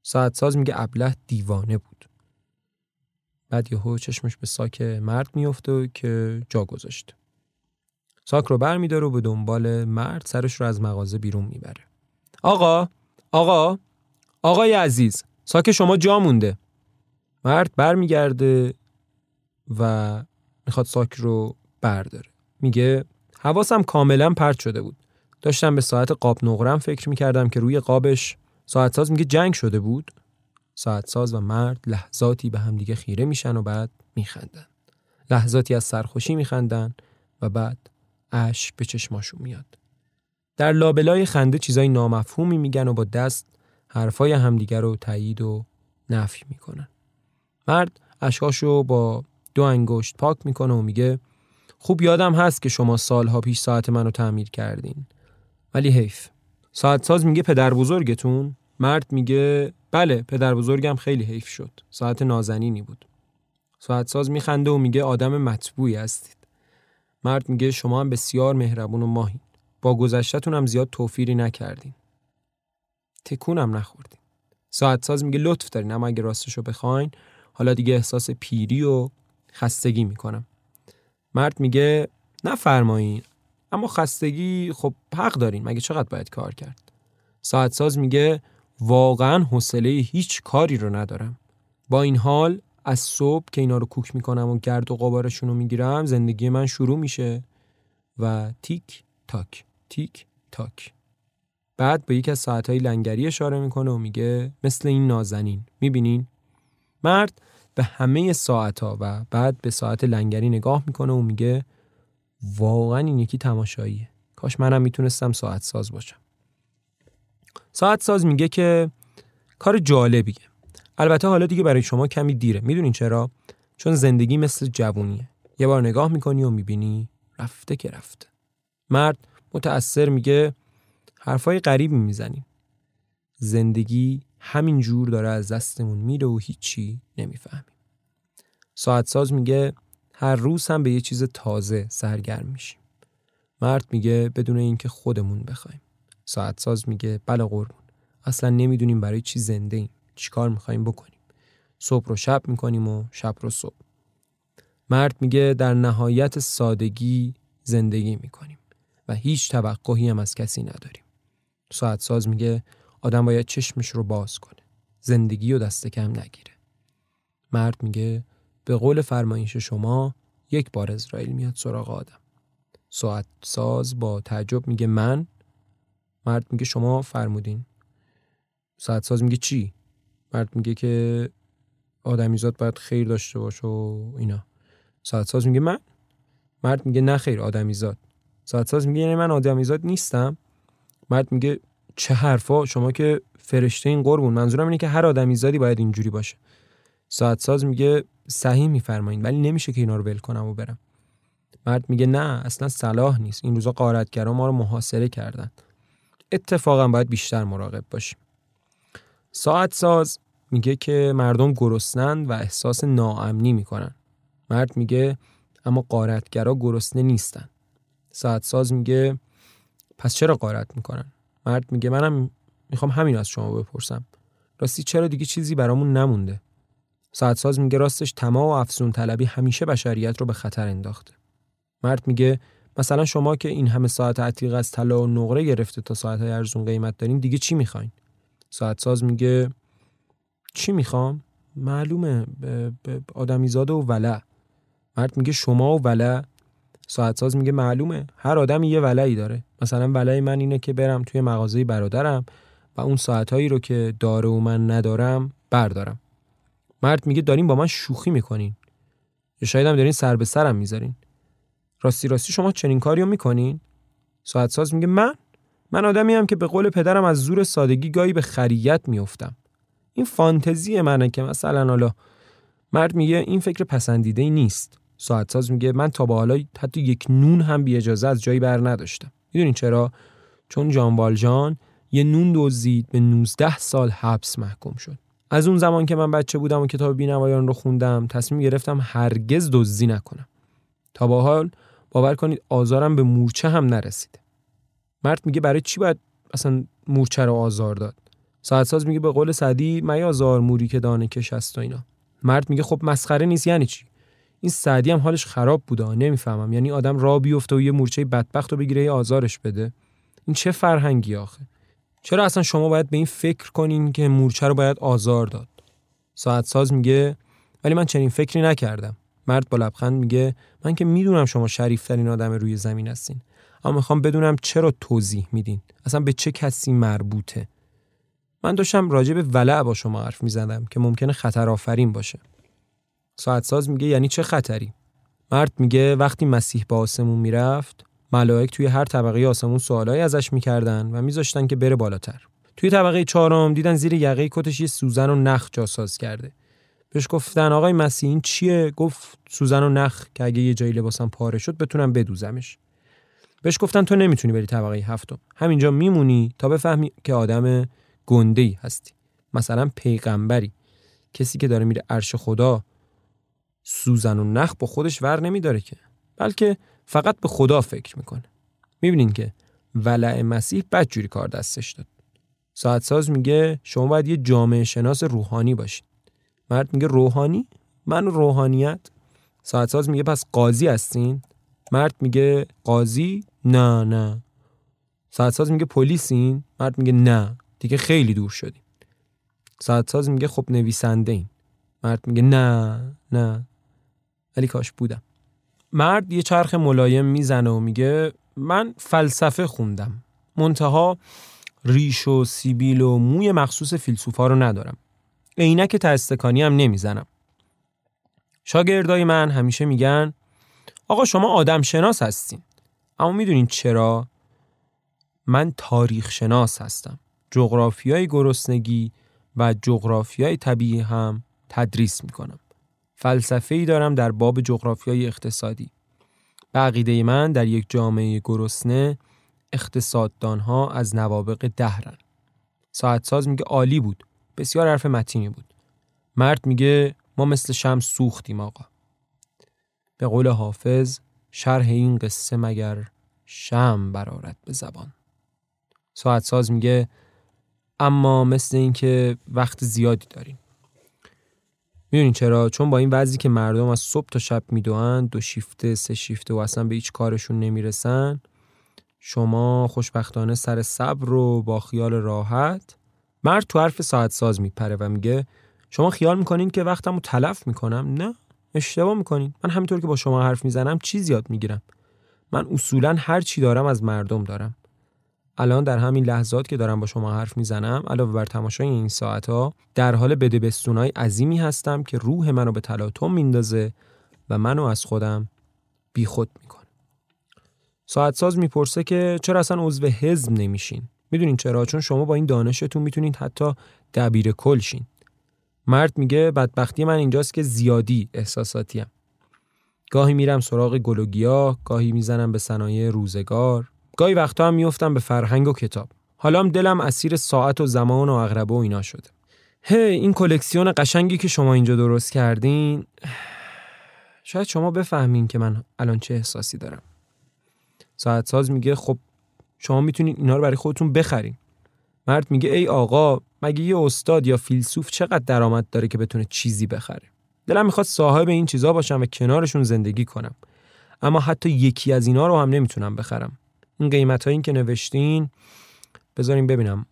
[SPEAKER 1] ساعت ساز میگه ابله دیوانه بود. بعد یهو چشمش به ساک مرد میفته که جا گذاشته. ساک رو بر میداره و به دنبال مرد سرش رو از مغازه بیرون می‌بره. آقا آقا آقای عزیز ساک شما جا مونده. مرد برمیگرده و می‌خواد ساک رو برداره. میگه حواسم کاملا پرت شده بود. داشتم به ساعت قاب نقرم فکر می‌کردم که روی قابش ساعت ساز میگه جنگ شده بود. ساعت ساز و مرد لحظاتی به همدیگه خیره میشن و بعد میخندن. لحظاتی از سرخوشی میخندن و بعد اش به چشماشون میاد. در لابلای خنده چیزای نامفهومی میگن و با دست حرفای همدیگر رو تایید و نفی می‌کنن. مرد اشکاشو با دو انگشت پاک می‌کنه و میگه خوب یادم هست که شما سالها پیش ساعت منو تعمیر کردین. ولی حیف. ساعت ساز میگه پدر بزرگتون؟ مرد میگه بله پدر بزرگم خیلی حیف شد. ساعت نازنینی بود. ساعت ساز میخنده و میگه آدم مطبوعی هستید. مرد میگه شما هم بسیار مهربون و ماهین. با گذشتتون هم زیاد توفیری نکردین. تکونم نخوردین. ساعت ساز میگه لطف دارین اما اگه راستشو بخواین حالا دیگه احساس پیری و خستگی می‌کنم. مرد میگه نفرمایین اما خستگی خب حق دارین مگه چقدر باید کار کرد؟ ساعت ساز میگه واقعا حوصله هیچ کاری رو ندارم. با این حال از صبح که اینا رو کوک می‌کنم و گرد و قبارشون رو می‌گیرم زندگی من شروع میشه. و تیک تاک تیک تاک. بعد به یک از ساعتهای لنگری اشاره می‌کنه و میگه مثل این نازنین می‌بینین؟ مرد به همه ساعت ها و بعد به ساعت لنگری نگاه می‌کنه و میگه واقعا این یکی تماشاییه. کاش منم می‌تونستم ساعت ساز باشم. ساعت ساز میگه که کار جالبیه. البته حالا دیگه برای شما کمی دیره. می‌دونین چرا؟ چون زندگی مثل جوونیه. یه بار نگاه می‌کنی و می‌بینی رفته که رفته. مرد متأثر میگه حرفای غریبی می‌زنیم زندگی همین جور داره از دستمون میره و هیچی نمی‌فهمیم. ساعت ساز میگه هر روز هم به یه چیز تازه سرگرم میشیم. مرد میگه بدون اینکه خودمون بخوایم. ساعت ساز میگه بله قربون. اصلا نمی‌دونیم برای چی زنده ایم. چیکار می‌خوایم بکنیم؟ صبح رو شب می‌کنیم و شب رو صبح. مرد میگه در نهایت سادگی زندگی می‌کنیم و هیچ توقعی هم از کسی نداریم. ساعت ساز میگه آدم باید چشمش رو باز کنه. زندگی و دست کم نگیره. مرد میگه به قول فرمایش شما یک بار اسرائیل میاد سراغ آدم. ساعت ساز با تعجب میگه من؟ مرد میگه شما فرمودین. ساعت ساز میگه چی؟ مرد میگه که آدمیزاد باید خیر داشته باشه و اینا. ساعت ساز میگه من؟ مرد میگه نه خیر آدمیزاد. ساعت ساز میگه یعنی من آدمیزاد نیستم. مرد میگه چه حرفا؟ شما که فرشته این قربون. منظورم اینه که هر آدمیزادی باید اینجوری باشه. ساعت ساز میگه صحیح میفرمایین ولی نمیشه که اینا رو ول کنم و برم. مرد میگه نه اصلا صلاح نیست. این روزا قارتگرا ما رو محاصره کردن. اتفاقا باید بیشتر مراقب باشیم. ساعت ساز میگه که مردم گرسنند و احساس ناامنی می‌کنن. مرد میگه اما قارتگرا گرسنه نیستن. ساعت ساز میگه پس چرا قارت می‌کنن؟ مرد میگه منم می‌خوام همین از شما بپرسم. راستی چرا دیگه چیزی برامون نمونده؟ ساعت ساز میگه راستش تمام و افزون طلبی همیشه بشریت رو به خطر انداخته. مرد میگه مثلا شما که این همه ساعت عتیق از طلا و نقره گرفته تا ساعت های ارزون قیمت دارین دیگه چی می‌خواین؟ ساعت ساز میگه چی می‌خوام؟ معلومه آدمیزاده و ولع مرد میگه شما و ولع ساعت ساز میگه معلومه. هر آدمی یه ولعی داره. مثلا ولع من اینه که برم توی مغازه برادرم و اون ساعتهایی رو که داره و من ندارم بردارم. مرد میگه دارین با من شوخی می‌کنین. یا شاید هم دارین سر به سرم می‌ذارین. راستی راستی شما چنین کاریو می‌کنین؟ ساعت ساز میگه من؟ من آدمی هم که به قول پدرم از زور سادگی گاهی به خریت میافتم. این فانتزی منه که مثلا حالا مرد میگه این فکر پسندیده ای نیست. ساعت ساز میگه من تا به حالا حتی یک نون هم بی اجازه از جایی بر نداشتم. می‌دونین چرا؟ چون جان بالجان یه نون دزدید به 19 سال حبس محکوم شد. از اون زمان که من بچه بودم و کتاب بینوایان رو خوندم تصمیم گرفتم هرگز دزدی نکنم. تا با حال باور کنید آزارم به مورچه هم نرسید. مرد میگه برای چی باید اصلا مورچه رو آزار داد؟ ساعت ساز میگه به قول سعدی میازار موری که دانه کش است و اینا. مرد میگه خب مسخره نیست یعنی چی؟ این سعدی هم حالش خراب بوده نمی‌فهمم. یعنی آدم را بیفته و یه مورچه بدبخت رو بگیره یه آزارش بده. این چه فرهنگی آخه؟ چرا اصلا شما باید به این فکر کنین که مورچه رو باید آزار داد؟ ساعت ساز میگه ولی من چنین فکری نکردم. مرد با لبخند میگه من که می‌دونم شما شریفترین آدم روی زمین هستین. اما می‌خوام بدونم چرا توضیح میدین. اصلا به چه کسی مربوطه؟ من داشتم راجع به ولع با شما حرف می‌زدم که ممکنه خطر آفرین باشه. ساعت ساز میگه یعنی چه خطری؟ مرد میگه وقتی مسیح به آسمون می‌رفت ملائک توی هر طبقه آسمون سوالایی ازش می‌کردن و میذاشتن که بره بالاتر. توی طبقه چهارم دیدن زیر یقه کتش یه سوزن و نخ جاساز کرده. بهش گفتن آقای مسیح این چیه؟ گفت سوزن و نخ که اگه یه جایی لباسم پاره شد بتونم بدوزمش. بهش گفتن تو نمی‌تونی بری طبقه هفتم. همینجا میمونی تا بفهمی که آدم گنده هستی. مثلا پیغمبری. کسی که داره میره عرش خدا سوزن و نخ با خودش ور نمیداره که بلکه فقط به خدا فکر می‌کنه. می‌بینین که ولع مسیح بدجوری کار دستش داد. ساعت ساز میگه شما باید یه جامعه شناس روحانی باشین. مرد میگه روحانی؟ من روحانیت. ساعت ساز میگه پس قاضی هستین؟ مرد میگه قاضی؟ نه نه. ساعت ساز میگه پلیسین؟ مرد میگه نه. دیگه خیلی دور شدیم. ساعت ساز میگه خب نویسنده این مرد میگه نه نه. ولی کاش بودم. مرد یه چرخ ملایم می‌زنه و میگه من فلسفه خوندم. منتها ریش و سیبیل و موی مخصوص فیلسوفا رو ندارم. عینک تستکانی هم نمی‌زنم. شاگردای من همیشه میگن آقا شما آدم شناس هستین. اما می‌دونین چرا؟ من تاریخ شناس هستم. جغرافیای گرسنگی و جغرافیای طبیعی هم تدریس می‌کنم. فلسفه دارم در باب جغرافیای اقتصادی. به عقیده من در یک جامعه گرسنه اقتصاددانها از نوابق دهرن. ساعت ساز میگه عالی بود. بسیار حرف متینی بود. مرد میگه ما مثل شم سوختیم آقا. به قول حافظ شرح این قصه مگر شم برارد به زبان. ساعت ساز میگه اما مثل اینکه وقت زیادی داریم. می‌دونین چرا؟ چون با این وضعی که مردم از صبح تا شب می‌دوند دو شیفته سه شیفته و اصلا به هیچ کارشون نمی‌رسن شما خوشبختانه سر صبر رو با خیال راحت. مرد تو حرف ساعت ساز میپره و میگه شما خیال می‌کنین که وقتم رو تلف می‌کنم؟ نه اشتباه می‌کنین. من همینطور که با شما حرف می‌زنم چیز یاد می‌گیرم. من اصولا هر چی دارم از مردم دارم. الان در همین لحظات که دارم با شما حرف می‌زنم علاوه بر تماشای این ساعت ها در حال بدبستونای عظیمی هستم که روح منو به تلاطم میندازه و منو از خودم بیخود می‌کنه. ساعت ساز می‌پرسه که چرا اصلا عضو حزب نمیشین؟ می‌دونین چرا؟ چون شما با این دانشتون می‌تونید حتی دبیر کل شین. مرد میگه بدبختی من اینجاست که زیادی احساساتیم. گاهی میرم سراغ گل و گاهی می‌زنم به صنایع روزگار. گاهی وقتا هم میفتم به فرهنگ و کتاب. حالا هم دلم اسیر ساعت و زمان و اغربه و اینا شده. هی این کلکسیون قشنگی که شما اینجا درست کردین شاید شما بفهمین که من الان چه احساسی دارم. ساعت ساز میگه خب شما می‌تونید اینا رو برای خودتون بخرین. مرد میگه ای آقا مگه یه استاد یا فیلسوف چقدر درآمد داره که بتونه چیزی بخره؟ دلم می‌خواد صاحب این چیزا باشم و کنارشون زندگی کنم. اما حتی یکی از اینا رو هم نمی‌تونم بخرم. این قیمت هایی که نوشتین بذاریم ببینم.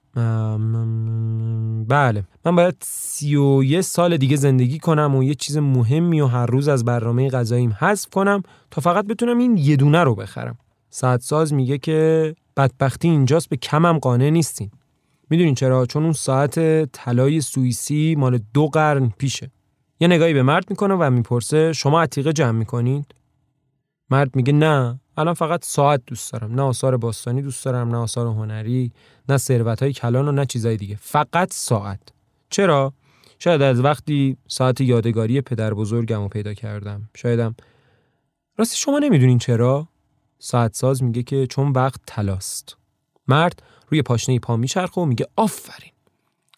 [SPEAKER 1] بله. من باید سی و یه سال دیگه زندگی کنم و یه چیز مهمی و هر روز از برنامه غذاییم حذف کنم تا فقط بتونم این یه دونه رو بخرم. ساعت ساز میگه که بدبختی اینجاست به کمم قانع نیستین. می‌دونین چرا؟ چون اون ساعت طلای سوئیسی مال دو قرن پیشه. یه نگاهی به مرد می‌کنه و می‌پرسه شما عتیقه جمع می‌کنید؟ مرد میگه نه. الان فقط ساعت دوست دارم. نه آثار باستانی دوست دارم نه آثار هنری نه ثروت های کلان و نه چیزای دیگه. فقط ساعت. چرا؟ شاید از وقتی ساعت یادگاری پدر بزرگم رو پیدا کردم. شایدم راستی شما نمی‌دونین چرا؟ ساعت ساز میگه که چون وقت تلاست مرد روی پاشنه پا میچرخه و میگه آفرین.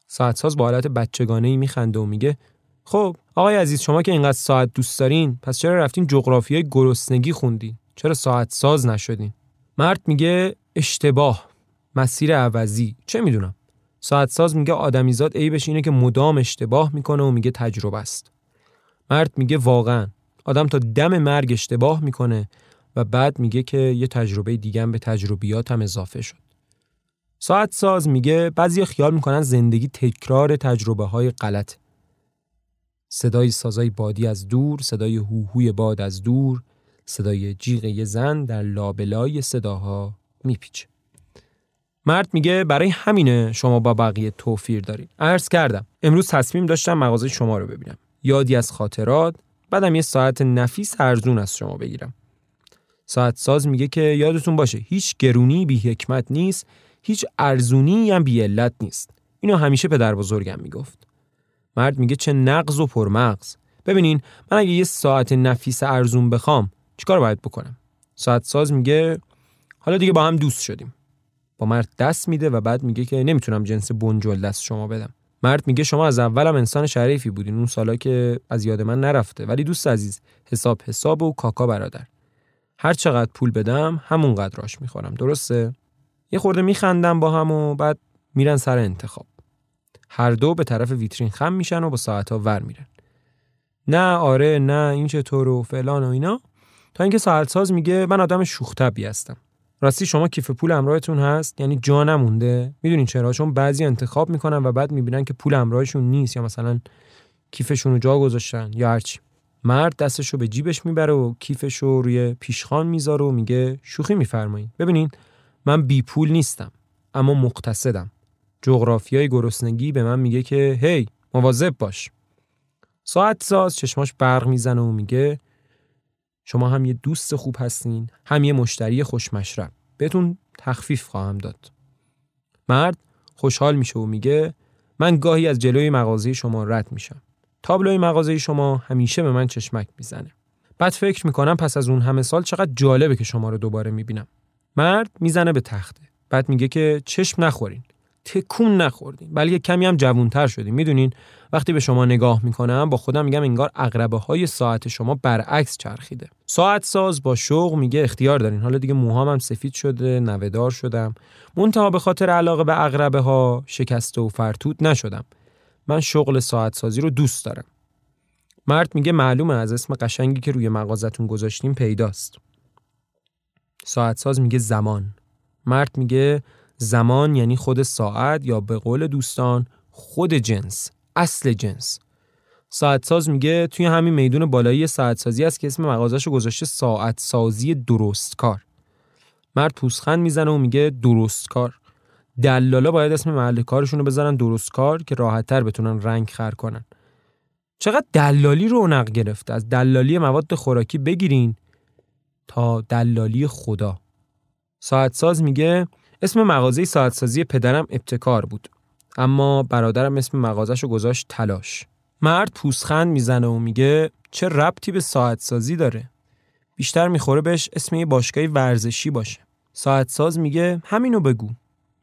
[SPEAKER 1] ساعت ساز با حالت بچگانه ای میخنده و میگه خب آقای عزیز شما که اینقدر ساعت دوست دارین پس چرا رفتین جغرافیای گرسنگی خوندین؟ چرا ساعت ساز نشدین؟ مرد میگه اشتباه مسیر عوضی. چه می‌دونم؟ ساعت ساز میگه آدمیزاد عیبش اینه که مدام اشتباه می‌کنه و میگه تجربه است. مرد میگه واقعا. آدم تا دم مرگ اشتباه می‌کنه و بعد میگه که یه تجربه دیگه به تجربیاتم اضافه شد. ساعت ساز میگه بعضی خیال می‌کنن زندگی تکرار تجربه های غلط صدای سازای بادی از دور صدای هوهوی باد از دور صدای جیغ زن در لابلای صداها میپیچه. مرد میگه برای همینه شما با بقیه توفیر دارید عرض کردم امروز تصمیم داشتم مغازه شما رو ببینم. یادی از خاطرات بعدم یه ساعت نفیس ارزون از شما بگیرم. ساعت ساز میگه که یادتون باشه هیچ گرونی بی حکمت نیست هیچ ارزونی هم بی علت نیست. اینو همیشه پدر بزرگم می‌گفت. مرد میگه چه نقض و پرمغز. ببینین من اگه یه ساعت نفیس ارزون بخوام چیکار باید بکنم؟ ساعت ساز میگه حالا دیگه با هم دوست شدیم. با مرد دست میده و بعد میگه که نمی‌تونم جنس بنجل دست شما بدم. مرد میگه شما از اولم انسان شریفی بودین اون سالا که از یاد من نرفته. ولی دوست عزیز حساب حساب و کاکا برادر. هر چقدر پول بدم همون قدراش می‌خورم. درسته؟ یه خورده میخندم با هم و بعد میرن سر انتخاب. هر دو به طرف ویترین خم میشن و با ساعتها ور میرن. نه آره نه این چطور و فلان و اینا. اینکه ساعت ساز میگه من آدم شوخ هستم. راستی شما کیف پول همراهتون هست؟ یعنی جا نمونده؟ می‌دونین چرا؟ چون بعضی انتخاب می‌کنن و بعد می‌بینن که پول همراهشون نیست یا مثلا کیفشون رو جا گذاشتن یا هرچی. مرد دستش رو به جیبش می‌بره و کیفش رو روی پیشخان می‌ذاره و میگه شوخی میفرمایید ببینین من بی پول نیستم اما مقتصدم. جغرافیای گرسنگی به من میگه که هی مواظب باش. ساعت ساز چشماش برق می‌زنه و میگه شما هم یه دوست خوب هستین هم یه مشتری خوشمشرب. بهتون تخفیف خواهم داد. مرد خوشحال میشه و میگه من گاهی از جلوی مغازه شما رد میشم. تابلوی مغازه شما همیشه به من چشمک می‌زنه. بعد فکر می‌کنم پس از اون همه سال چقدر جالبه که شما رو دوباره می‌بینم. مرد می‌زنه به تخته. بعد میگه که چشم نخورین. تکون نخوردین. بلکه کمی هم جوونتر شدیم می‌دونین؟ وقتی به شما نگاه می‌کنم با خودم میگم انگار اقربه های ساعت شما برعکس چرخیده. ساعت ساز با شوق میگه اختیار دارین. حالا دیگه موهام هم سفید شده نوهدار شدم. منتها به خاطر علاقه به اقربه ها شکسته و فرتوت نشدم. من شغل ساعت سازی رو دوست دارم. مرد میگه معلومه از اسم قشنگی که روی مغازتون گذاشتیم پیداست. ساعت ساز میگه زمان. مرد میگه زمان یعنی خود ساعت یا به قول دوستان خود جنس اصل جنس. ساعت ساز میگه توی همین میدون بالایی ساعت سازی است که اسم مغازش گذاشته ساعت سازی درست کار. مرد پوسخند می‌زنه و میگه درست کار. دلالا باید اسم محل کارشون رو بذارن درست کار که راحتتر بتونن رنگ خر کنن. چقدر دلالی رونق گرفته؟ از دلالی مواد خوراکی بگیرین تا دلالی خدا. ساعت ساز میگه اسم مغازه ساعت سازی پدرم ابتکار بود. اما برادرم اسم مغازش رو گذاشت تلاش. مرد پوسخند می‌زنه و میگه چه ربطی به ساعت سازی داره؟ بیشتر می‌خوره بهش اسم یه باشگاه ورزشی باشه. ساعت ساز میگه همینو بگو.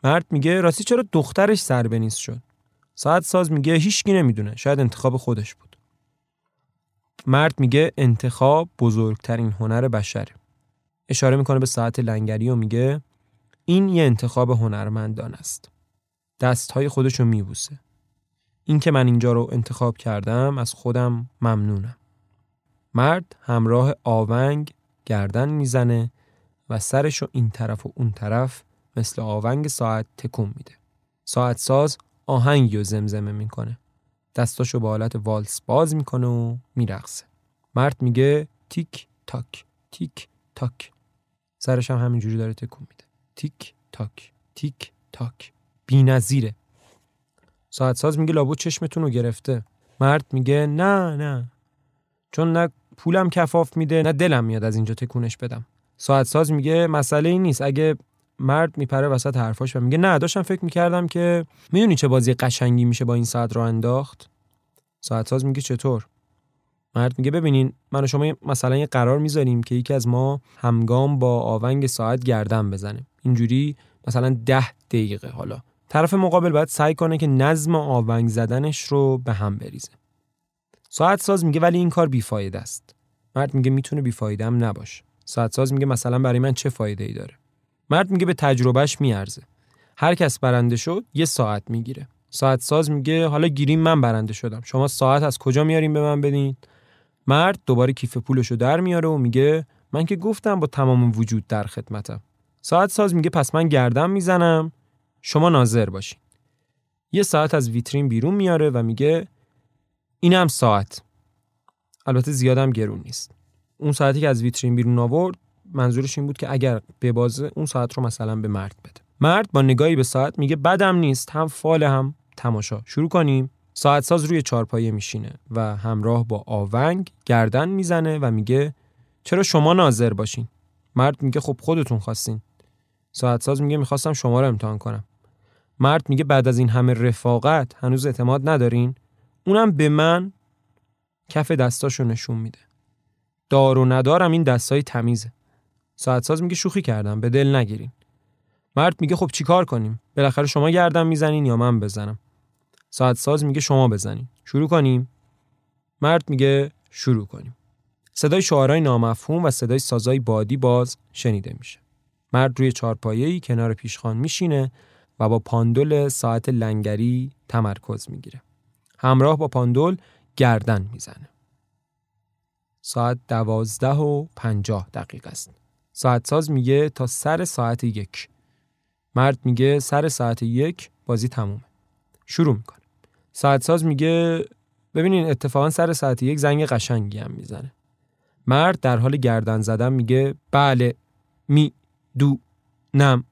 [SPEAKER 1] مرد میگه راستی چرا دخترش سر بنیز شد؟ ساعت ساز میگه هیچکی نمی‌دونه شاید انتخاب خودش بود. مرد میگه انتخاب بزرگترین هنر بشره. اشاره می‌کنه به ساعت لنگری و میگه این یه انتخاب هنرمندان است. دستهای خودش رو میبوسه. این که من اینجا رو انتخاب کردم از خودم ممنونم. مرد همراه آونگ گردن می‌زنه و سرش رو این طرف و اون طرف مثل آونگ ساعت تکون میده. ساعت ساز آهنگی رو زمزمه می‌کنه. دستاشو به حالت والس باز می‌کنه و میرقصه. مرد میگه تیک تاک تیک تاک. سرش هم همینجوری داره تکون میده. تیک تاک تیک تاک. بی‌نظیره. ساعت ساز میگه لابو چشمتون رو گرفته. مرد میگه نه نه. چون نه پولم کفاف میده نه دلم میاد از اینجا تکونش بدم. ساعت ساز میگه مسئله این نیست. اگه مرد میپره وسط حرفاش و میگه نه داشتم فکر می‌کردم که می‌دونی چه بازی قشنگی میشه با این ساعت رو انداخت؟ ساعت ساز میگه چطور؟ مرد میگه ببینین من و شما مثلا یه قرار می‌ذاریم که یکی از ما همگام با آونگ ساعت گردن بزنه. اینجوری مثلا ده دقیقه حالا. طرف مقابل باید سعی کنه که نظم آونگ زدنش رو به هم بریزه. ساعت ساز میگه ولی این کار بیفایده است. مرد میگه می‌تونه بیفایده هم نباشه. ساعت ساز میگه مثلا برای من چه فایده ای داره؟ مرد میگه به تجربهش میارزه. هر کس برنده شد یه ساعت می‌گیره. ساعت ساز میگه حالا گیریم من برنده شدم. شما ساعت از کجا میاریم به من بدین؟ مرد دوباره کیف پولشو در میاره و میگه من که گفتم با تمام وجود در خدمتم. ساعت ساز میگه پس من گردم می‌زنم. شما ناظر باشین. یه ساعت از ویترین بیرون میاره و میگه اینم ساعت. البته زیادم گرون نیست. اون ساعتی که از ویترین بیرون آورد منظورش این بود که اگر به بازه اون ساعت رو مثلا به مرد بده. مرد با نگاهی به ساعت میگه بدم نیست هم فال هم تماشا. شروع کنیم. ساعت ساز روی چارپایه میشینه و همراه با آونگ گردن می‌زنه و میگه چرا شما ناظر باشین؟ مرد میگه خب خودتون خواستین. ساعت ساز میگه می‌خواستم شما رو امتحان کنم. مرد میگه بعد از این همه رفاقت هنوز اعتماد ندارین؟ اونم به من کف دستاشو نشون میده. دار و ندارم این دستای تمیزه. ساعت ساز میگه شوخی کردم به دل نگیرین. مرد میگه خب چیکار کنیم؟ بالاخره شما گردن می‌زنین یا من بزنم؟ ساعت ساز میگه شما بزنین. شروع کنیم. مرد میگه شروع کنیم. صدای شعارهای نامفهوم و صدای سازای بادی باز شنیده میشه. مرد روی چارپایه‌ای کنار پیشخان میشینه و با پاندول ساعت لنگری تمرکز می‌گیره. همراه با پاندول گردن می‌زنه. ساعت دوازده و پنجاه دقیقه است. ساعت ساز میگه تا سر ساعت یک. مرد میگه سر ساعت یک بازی تمومه. شروع می‌کنه. ساعت ساز میگه ببینین اتفاقا سر ساعت یک زنگ قشنگی هم می‌زنه. مرد در حال گردن زدن میگه بله می دو نم.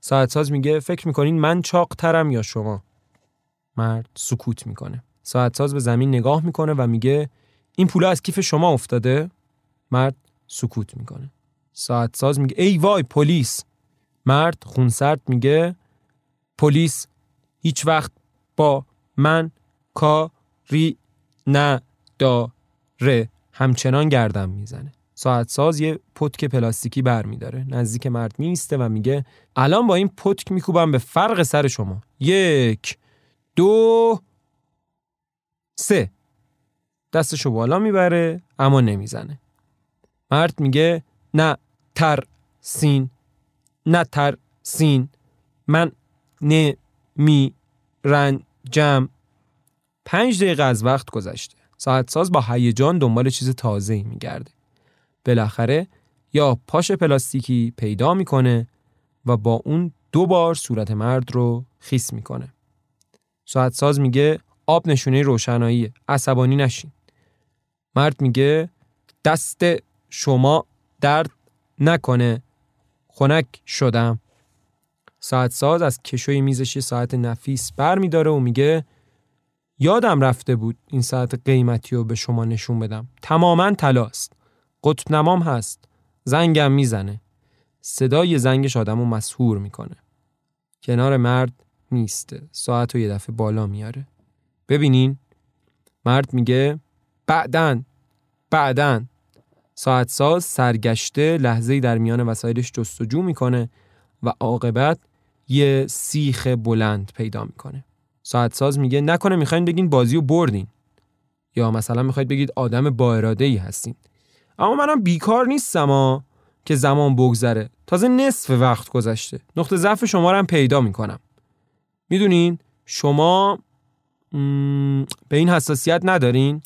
[SPEAKER 1] ساعت ساز میگه فکر می‌کنین من چاق ترم یا شما؟ مرد سکوت می‌کنه. ساعت ساز به زمین نگاه می‌کنه و میگه این پولا از کیف شما افتاده؟ مرد سکوت می‌کنه. ساعت ساز میگه ای وای پلیس. مرد خونسرد میگه پلیس هیچ وقت با من کاری نه داره همچنان گردم می‌زنه. ساعت ساز یه پتک پلاستیکی بر میداره. نزدیک مرد میسته و میگه الان با این پتک میکوبم به فرق سر شما. یک دو سه. دستشو بالا می‌بره اما نمی‌زنه. مرد میگه نه تر سین نه تر سین. من نه می رنجم پنج دقیقه از وقت گذشته. ساعت ساز با هیجان دنبال چیز تازه ای میگرده. بالاخره یا پاش پلاستیکی پیدا می‌کنه و با اون دو بار صورت مرد رو خیس می‌کنه. ساعت ساز میگه آب نشونه روشنایی عصبانی نشین. مرد میگه دست شما درد نکنه. خنک شدم. ساعت ساز از کشوی میزش ساعت نفیس بر میداره و میگه یادم رفته بود این ساعت قیمتی رو به شما نشون بدم. تماما تلاست قطب نمام هست. زنگم می‌زنه. صدای زنگش آدم رو مسهور می‌کنه. کنار مرد نیسته ساعت رو یه دفعه بالا میاره. ببینین. مرد میگه بعدن بعدن ساعت ساز سرگشته لحظه‌ای در میان وسایلش جستجو می‌کنه و عاقبت یه سیخ بلند پیدا می‌کنه. ساعت ساز میگه نکنه می‌خواین بگین بازی رو بردین. یا مثلا می‌خواید بگید آدم با اراده ای هستین. اما منم بیکار نیستم ها که زمان بگذره. تازه نصف وقت گذشته. نقطه ضعف شما رو هم پیدا می‌کنم. می‌دونین؟ شما به این حساسیت ندارین.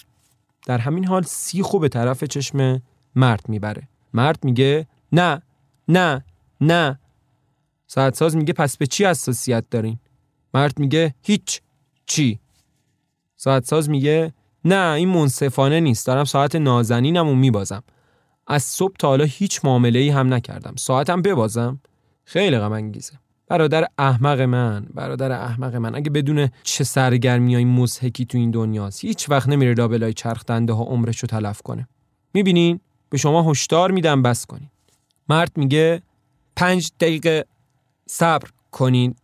[SPEAKER 1] در همین حال سیخو به طرف چشم مرد می‌بره. مرد میگه نه نه نه. ساعت ساز میگه پس به چی حساسیت دارین؟ مرد میگه هیچ. چی؟ ساعت ساز میگه نه این منصفانه نیست. دارم ساعت نازنینم و میبازم. از صبح تا حالا هیچ معامله ای هم نکردم. ساعتم ببازم؟ خیلی غم انگیزه. برادر احمق من برادر احمق من. اگه بدون چه سرگرمی های مزهکی تو این دنیاست هیچ وقت نمیره لابلای چرخ دنده ها عمرش رو تلف کنه. می‌بینین؟ به شما هشدار میدم بس کنین. مرد میگه پنج دقیقه صبر کنین.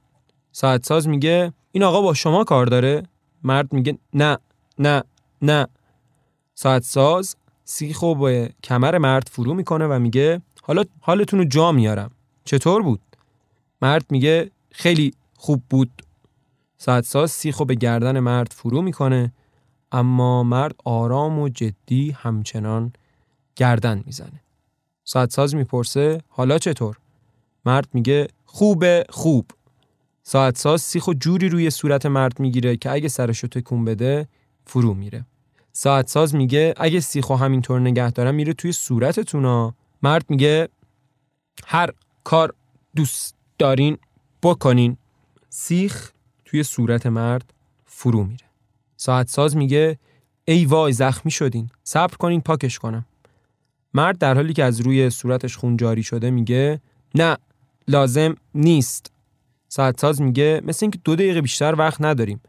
[SPEAKER 1] ساعت ساز میگه این آقا با شما کار داره؟ مرد میگه نه نه نه. ساعت ساز سیخو به کمر مرد فرو می‌کنه و میگه حالا حالتون رو جا میارم. چطور بود؟ مرد میگه خیلی خوب بود. ساعت ساز سیخو به گردن مرد فرو می‌کنه اما مرد آرام و جدی همچنان گردن می‌زنه. ساعت ساز می‌پرسه حالا چطور؟ مرد میگه خوبه خوب. ساعت ساز سیخو جوری روی صورت مرد می‌گیره که اگه سرشو تکون بده فرو میره. ساعت ساز میگه اگه سیخو همینطور نگه دارم میره توی صورتتونا مرد میگه هر کار دوست دارین بکنین. سیخ توی صورت مرد فرو میره. ساعت ساز میگه ای وای زخمی شدین. صبر کنین پاکش کنم. مرد در حالی که از روی صورتش خون جاری شده میگه نه لازم نیست. ساعت ساز میگه مثل اینکه دو دقیقه بیشتر وقت نداریم.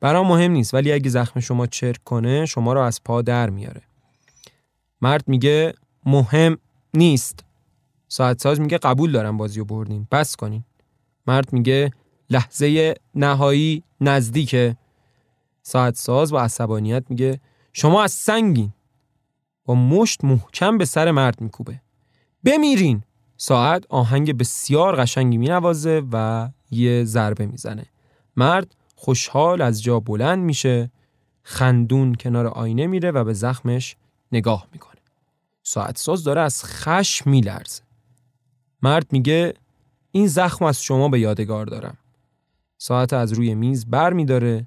[SPEAKER 1] برام مهم نیست ولی اگه زخم شما چرک کنه شما رو از پا در میاره. مرد میگه مهم نیست. ساعت ساز میگه قبول دارم بازی رو بردیم بس کنین. مرد میگه لحظه نهایی نزدیکه. ساعت ساز با عصبانیت میگه شما از سنگین. با مشت محکم به سر مرد میکوبه. بمیرین. ساعت آهنگ بسیار قشنگی مینوازه و یه ضربه می‌زنه. مرد خوشحال از جا بلند میشه خندون کنار آینه میره و به زخمش نگاه می‌کنه. ساعت ساز داره از خش میلرزه. مرد میگه این زخم از شما به یادگار دارم. ساعت از روی میز بر میداره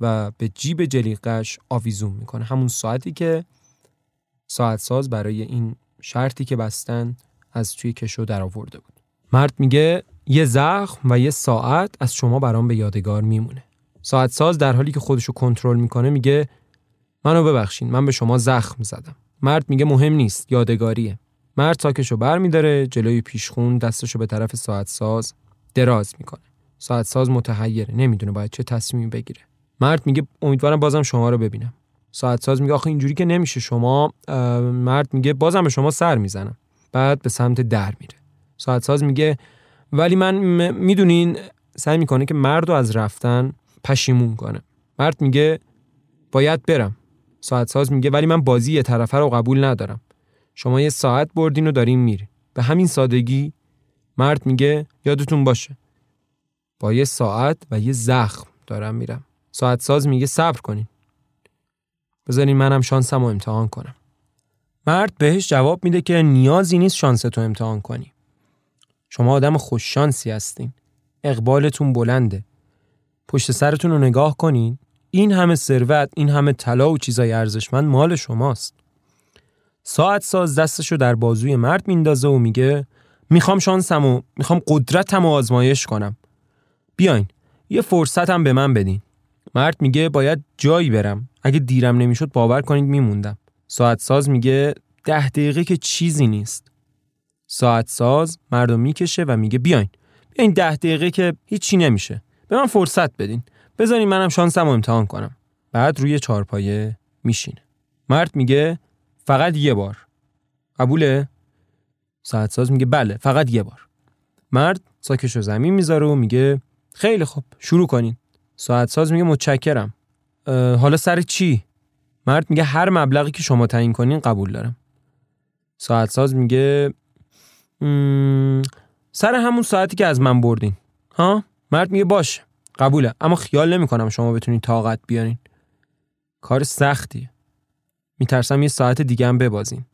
[SPEAKER 1] و به جیب جلیقش آویزون می‌کنه. همون ساعتی که ساعت ساز برای این شرطی که بستن از توی کشو در آورده بود. مرد میگه یه زخم و یه ساعت از شما برام به یادگار میمونه. ساعت ساز در حالی که خودشو کنترل می‌کنه میگه منو ببخشین من به شما زخم زدم. مرد میگه مهم نیست یادگاریه. مرد ساکشو بر میداره جلوی پیشخون دستشو به طرف ساعت ساز دراز می‌کنه. ساعت ساز متحیره نمی‌دونه باید چه تصمیمی بگیره. مرد میگه امیدوارم بازم شما رو ببینم. ساعت ساز میگه آخه اینجوری که نمیشه شما مرد میگه بازم به شما سر می‌زنم. بعد به سمت در میره. ساعت ساز میگه ولی من می‌دونین سعی می‌کنه که مرد رو از رفتن پشیمون کنه. مرد میگه باید برم. ساعت ساز میگه ولی من بازی یه طرفه رو قبول ندارم. شما یه ساعت بردین و دارین میری به همین سادگی مرد میگه یادتون باشه. با یه ساعت و یه زخم دارم میرم. ساعت ساز میگه صبر کنین. بذارین منم شانسم رو امتحان کنم. مرد بهش جواب میده که نیازی نیست شانس تو امتحان کنی. شما آدم خوششانسی هستین. اقبالتون بلنده. پشت سرتون رو نگاه کنین. این همه ثروت این همه طلا و چیزای ارزشمند مال شماست. ساعت ساز دستشو در بازوی مرد میندازه و میگه می‌خوام شانسم و می‌خوام قدرتم و آزمایش کنم. بیاین یه فرصتم به من بدین. مرد میگه باید جایی برم. اگه دیرم نمی‌شد باور کنید میموندم. ساعت ساز میگه ده دقیقه که چیزی نیست. ساعت ساز مردم می‌کشه و میگه بیاین. بیاین ده دقیقه که هیچی نمیشه. به من فرصت بدین. بذارین منم شانسم رو امتحان کنم. بعد روی چارپایه میشینه. مرد میگه فقط یه بار. قبوله؟ ساعت ساز میگه بله فقط یه بار. مرد ساکش رو زمین می‌ذاره و میگه خیلی خوب شروع کنین. ساعت ساز میگه متشکرم. حالا سر چی؟ مرد میگه هر مبلغی که شما تعیین کنین قبول دارم. ساعت ساز میگه سر همون ساعتی که از من بردین. ها؟ مرد میگه باشه قبوله اما خیال نمی‌کنم شما بتونین طاقت بیارین. کار سختیه. میترسم یه ساعت دیگه هم ببازین.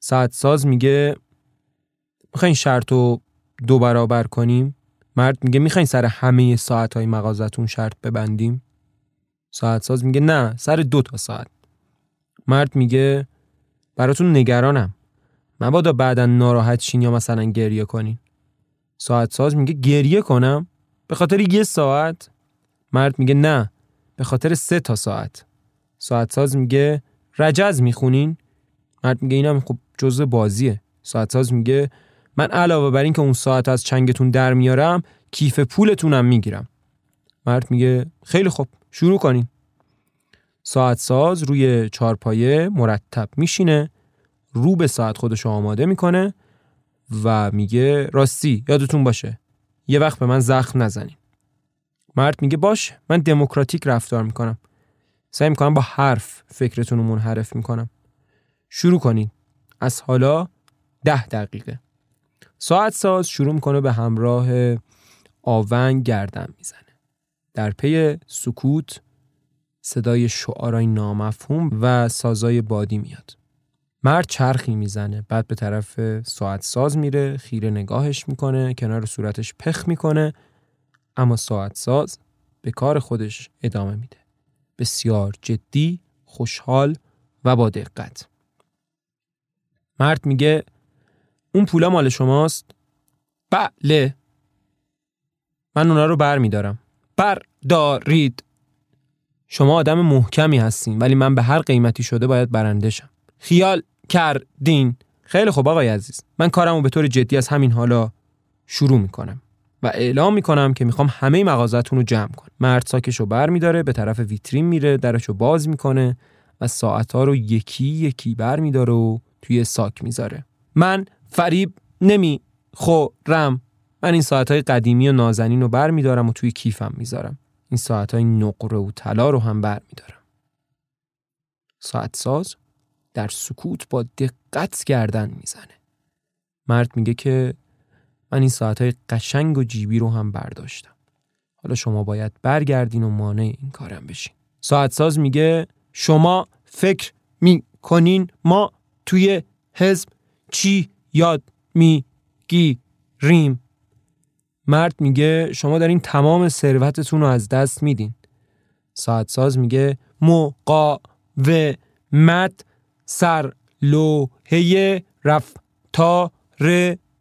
[SPEAKER 1] ساعت ساز میگه می‌خواین شرط رو دو برابر کنیم؟ مرد میگه می‌خواین سر همه ساعت های مغازتون شرط ببندیم؟ ساعت ساز میگه نه سر دو تا ساعت. مرد میگه براتون نگرانم. مبادا بعدا ناراحت شین یا مثلا گریه کنین. ساعت ساز میگه گریه کنم؟ به خاطر یه ساعت؟ مرد میگه نه به خاطر سه تا ساعت. ساعت ساز میگه رجز می‌خونین؟ مرد میگه اینم خب جزء بازیه. ساعت ساز میگه من علاوه بر این که اون ساعت از چنگتون در میارم کیف پولتونم می‌گیرم. مرد میگه خیلی خوب. شروع کنین ساعت ساز روی چارپایه مرتب میشینه رو به ساعت خودش آماده می‌کنه و میگه راستی یادتون باشه یه وقت به من زخم نزنین. مرد میگه باش من دموکراتیک رفتار می‌کنم. سعی می‌کنم با حرف فکرتون رو منحرف می‌کنم. شروع کنین. از حالا ده دقیقه. ساعت ساز شروع می‌کنه به همراه آونگ گردن می‌زنه. در پی سکوت صدای شعارای نامفهوم و سازای بادی میاد. مرد چرخی می‌زنه بعد به طرف ساعت ساز میره خیره نگاهش می‌کنه کنار صورتش پخ می‌کنه اما ساعت ساز به کار خودش ادامه میده. بسیار جدی خوشحال و با دقت. مرد میگه اون پولا مال شماست؟ بله. من اونا رو بر میدارم بردارید. شما آدم محکمی هستین ولی من به هر قیمتی شده باید برنده شم خیال کردین. خیلی خوب آقای عزیز. من کارمو به طور جدی از همین حالا شروع می‌کنم و اعلام می‌کنم که می‌خوام همه مغازتون رو جمع کنم. مرد ساکش رو بر میداره به طرف ویترین میره درش رو باز می‌کنه و ساعتها رو یکی یکی بر میداره و توی ساک می‌ذاره. من فریب نمی خورم من این ساعتهای قدیمی و نازنین رو بر میدارم و توی کیفم می‌ذارم. این ساعتهای نقره و طلا رو هم بر میدارم ساعت ساز در سکوت با دقت گردن می‌زنه. مرد میگه که من این ساعتهای قشنگ و جیبی رو هم برداشتم. حالا شما باید برگردین و مانع این کارم بشین. ساعت ساز میگه شما فکر می کنین ما توی حزب چی یاد ریم مرد میگه شما دارین تمام ثروتتون رو از دست میدین. ساعت ساز میگه مقاومت سر لوحه رفتار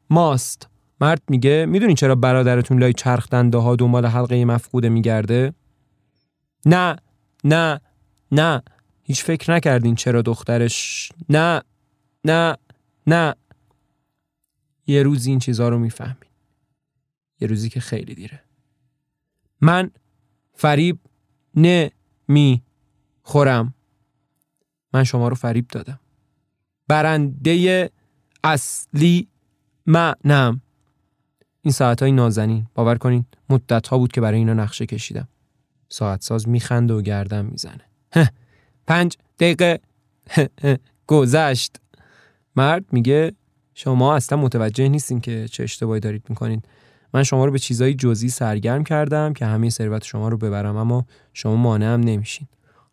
[SPEAKER 1] ماست. مرد میگه می‌دونین چرا برادرتون لای چرخ دنده ها دنبال حلقه مفقوده میگرده؟ نه نه نه. هیچ فکر نکردین چرا دخترش نه نه نه. یه روزی این چیزها رو می‌فهمین. یه روزی که خیلی دیره. من فریب می خورم. من شما رو فریب دادم. برنده اصلی منم. این ساعت های نازنین. باور کنین مدت ها بود که برای اینا نقشه کشیدم. ساعت ساز میخنده و گردم می‌زنه. پنج دقیقه. گذشت. مرد میگه شما اصلا متوجه نیستین که چه اشتباهی دارید می‌کنید من شما رو به چیزای جزئی سرگرم کردم که همه ثروت شما رو ببرم اما شما مانع هم نمیشین.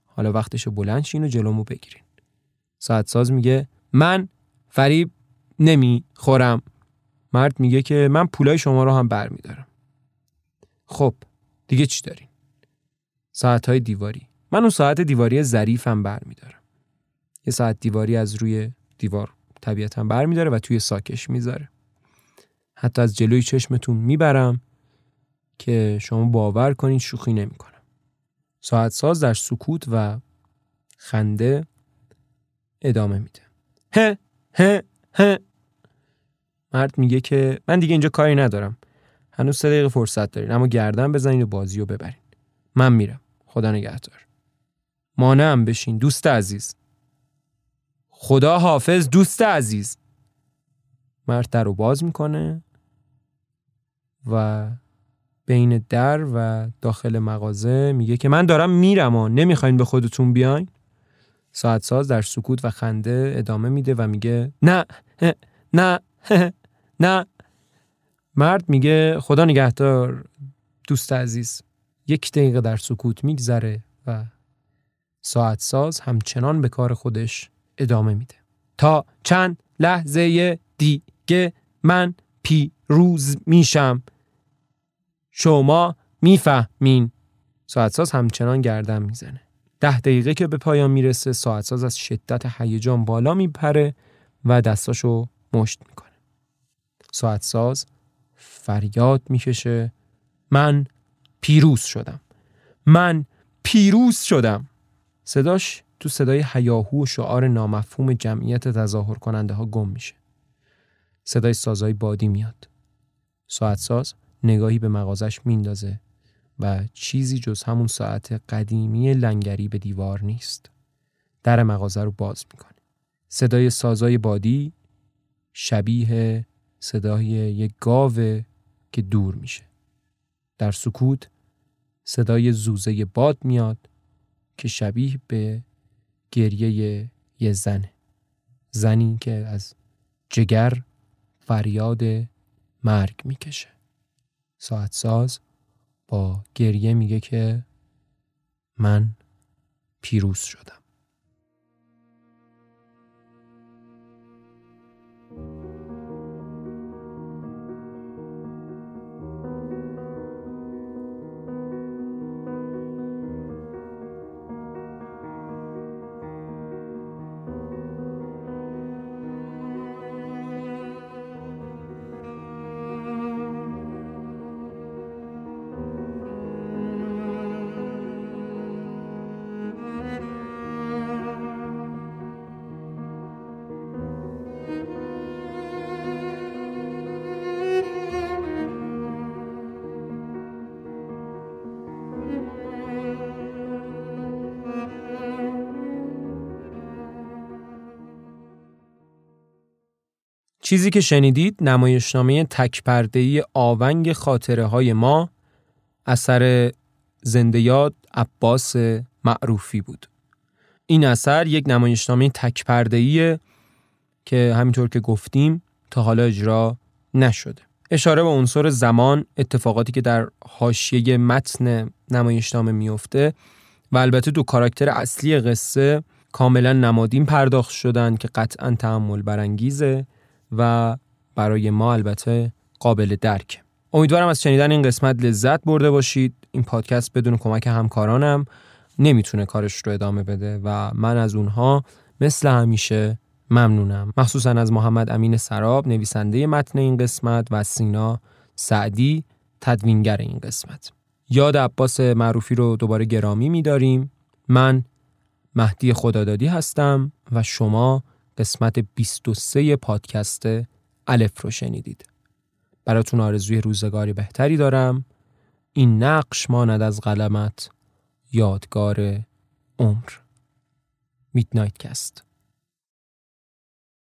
[SPEAKER 1] حالا وقتش بلند شین و جلومو بگیرین. ساعت ساز میگه من فریب نمی خورم مرد میگه که من پولای شما رو هم برمیدارم. خب دیگه چی دارین؟ ساعت های دیواری. من اون ساعت دیواری ظریفم برمیدارم. یه ساعت دیواری از روی دیوار طبیعتا برمیداره و توی ساکش می‌ذاره. حتی از جلوی چشمتون می‌برم که شما باور کنید شوخی نمی‌کنم. ساعت ساز در سکوت و خنده ادامه میده. هه هه هه. مرد میگه که من دیگه اینجا کاری ندارم. هنوز سه دقیقه فرصت دارین اما گردن بزنین و بازی رو ببرین. من میرم. خدا نگهدار. مانعم بشین دوست عزیز. خدا حافظ دوست عزیز. مرد در رو باز می‌کنه. و بین در و داخل مغازه میگه که من دارم میرم و نمی‌خواین به خودتون بیاین. ساعت ساز در سکوت و خنده ادامه میده و میگه نه نه [LAUGHS] نه. مرد میگه خدا نگهدار دوست عزیز. یک دقیقه در سکوت میگذره و ساعت ساز همچنان به کار خودش ادامه میده. تا چند لحظه دیگه من پیروز میشم. شما می‌فهمین. ساعت ساز همچنان گردن می‌زنه. ده دقیقه که به پایان می‌رسه ساعت ساز از شدت هیجان بالا میپره و دستاشو مشت می‌کنه. ساعت ساز فریاد می‌کشه. من پیروز شدم. من پیروز شدم. صداش تو صدای حیاهو و شعار نامفهوم جمعیت تظاهر کننده ها گم میشه. صدای سازای بادی میاد. ساعت ساز نگاهی به مغازش میندازه و چیزی جز همون ساعت قدیمی لنگری به دیوار نیست. در مغازه رو باز می‌کنه. صدای سازای بادی شبیه صدای یک گاوه که دور میشه. در سکوت صدای زوزه باد میاد که شبیه به گریه یه زنه. زنی که از جگر فریاد مرگ می‌کشه. ساعت ساز با گریه میگه که من پیروز شدم. چیزی که شنیدید نمایشنامه تکپردهی آونگ خاطره های ما اثر زنده یاد عباس معروفی بود. این اثر یک نمایشنامه تکپردهیه که همینطور که گفتیم تا حالا اجرا نشده. اشاره به عنصر زمان اتفاقاتی که در حاشیه متن نمایشنامه میفته و البته دو کاراکتر اصلی قصه کاملا نمادین پرداخت شدن که قطعا تعمل برانگیزه و برای ما البته قابل درک. امیدوارم از شنیدن این قسمت لذت برده باشید. این پادکست بدون کمک همکارانم نمی‌تونه کارش رو ادامه بده و من از اونها مثل همیشه ممنونم. مخصوصا از محمد امین سراب نویسنده متن این قسمت و سینا سعدی تدوینگر این قسمت. یاد عباس معروفی رو دوباره گرامی میداریم. من مهدی خدادادی هستم و شما قسمت 23 پادکست الف رو شنیدید. براتون آرزوی روزگاری بهتری دارم. این نقش ماند از قلمت یادگار عمر. میدنایت کست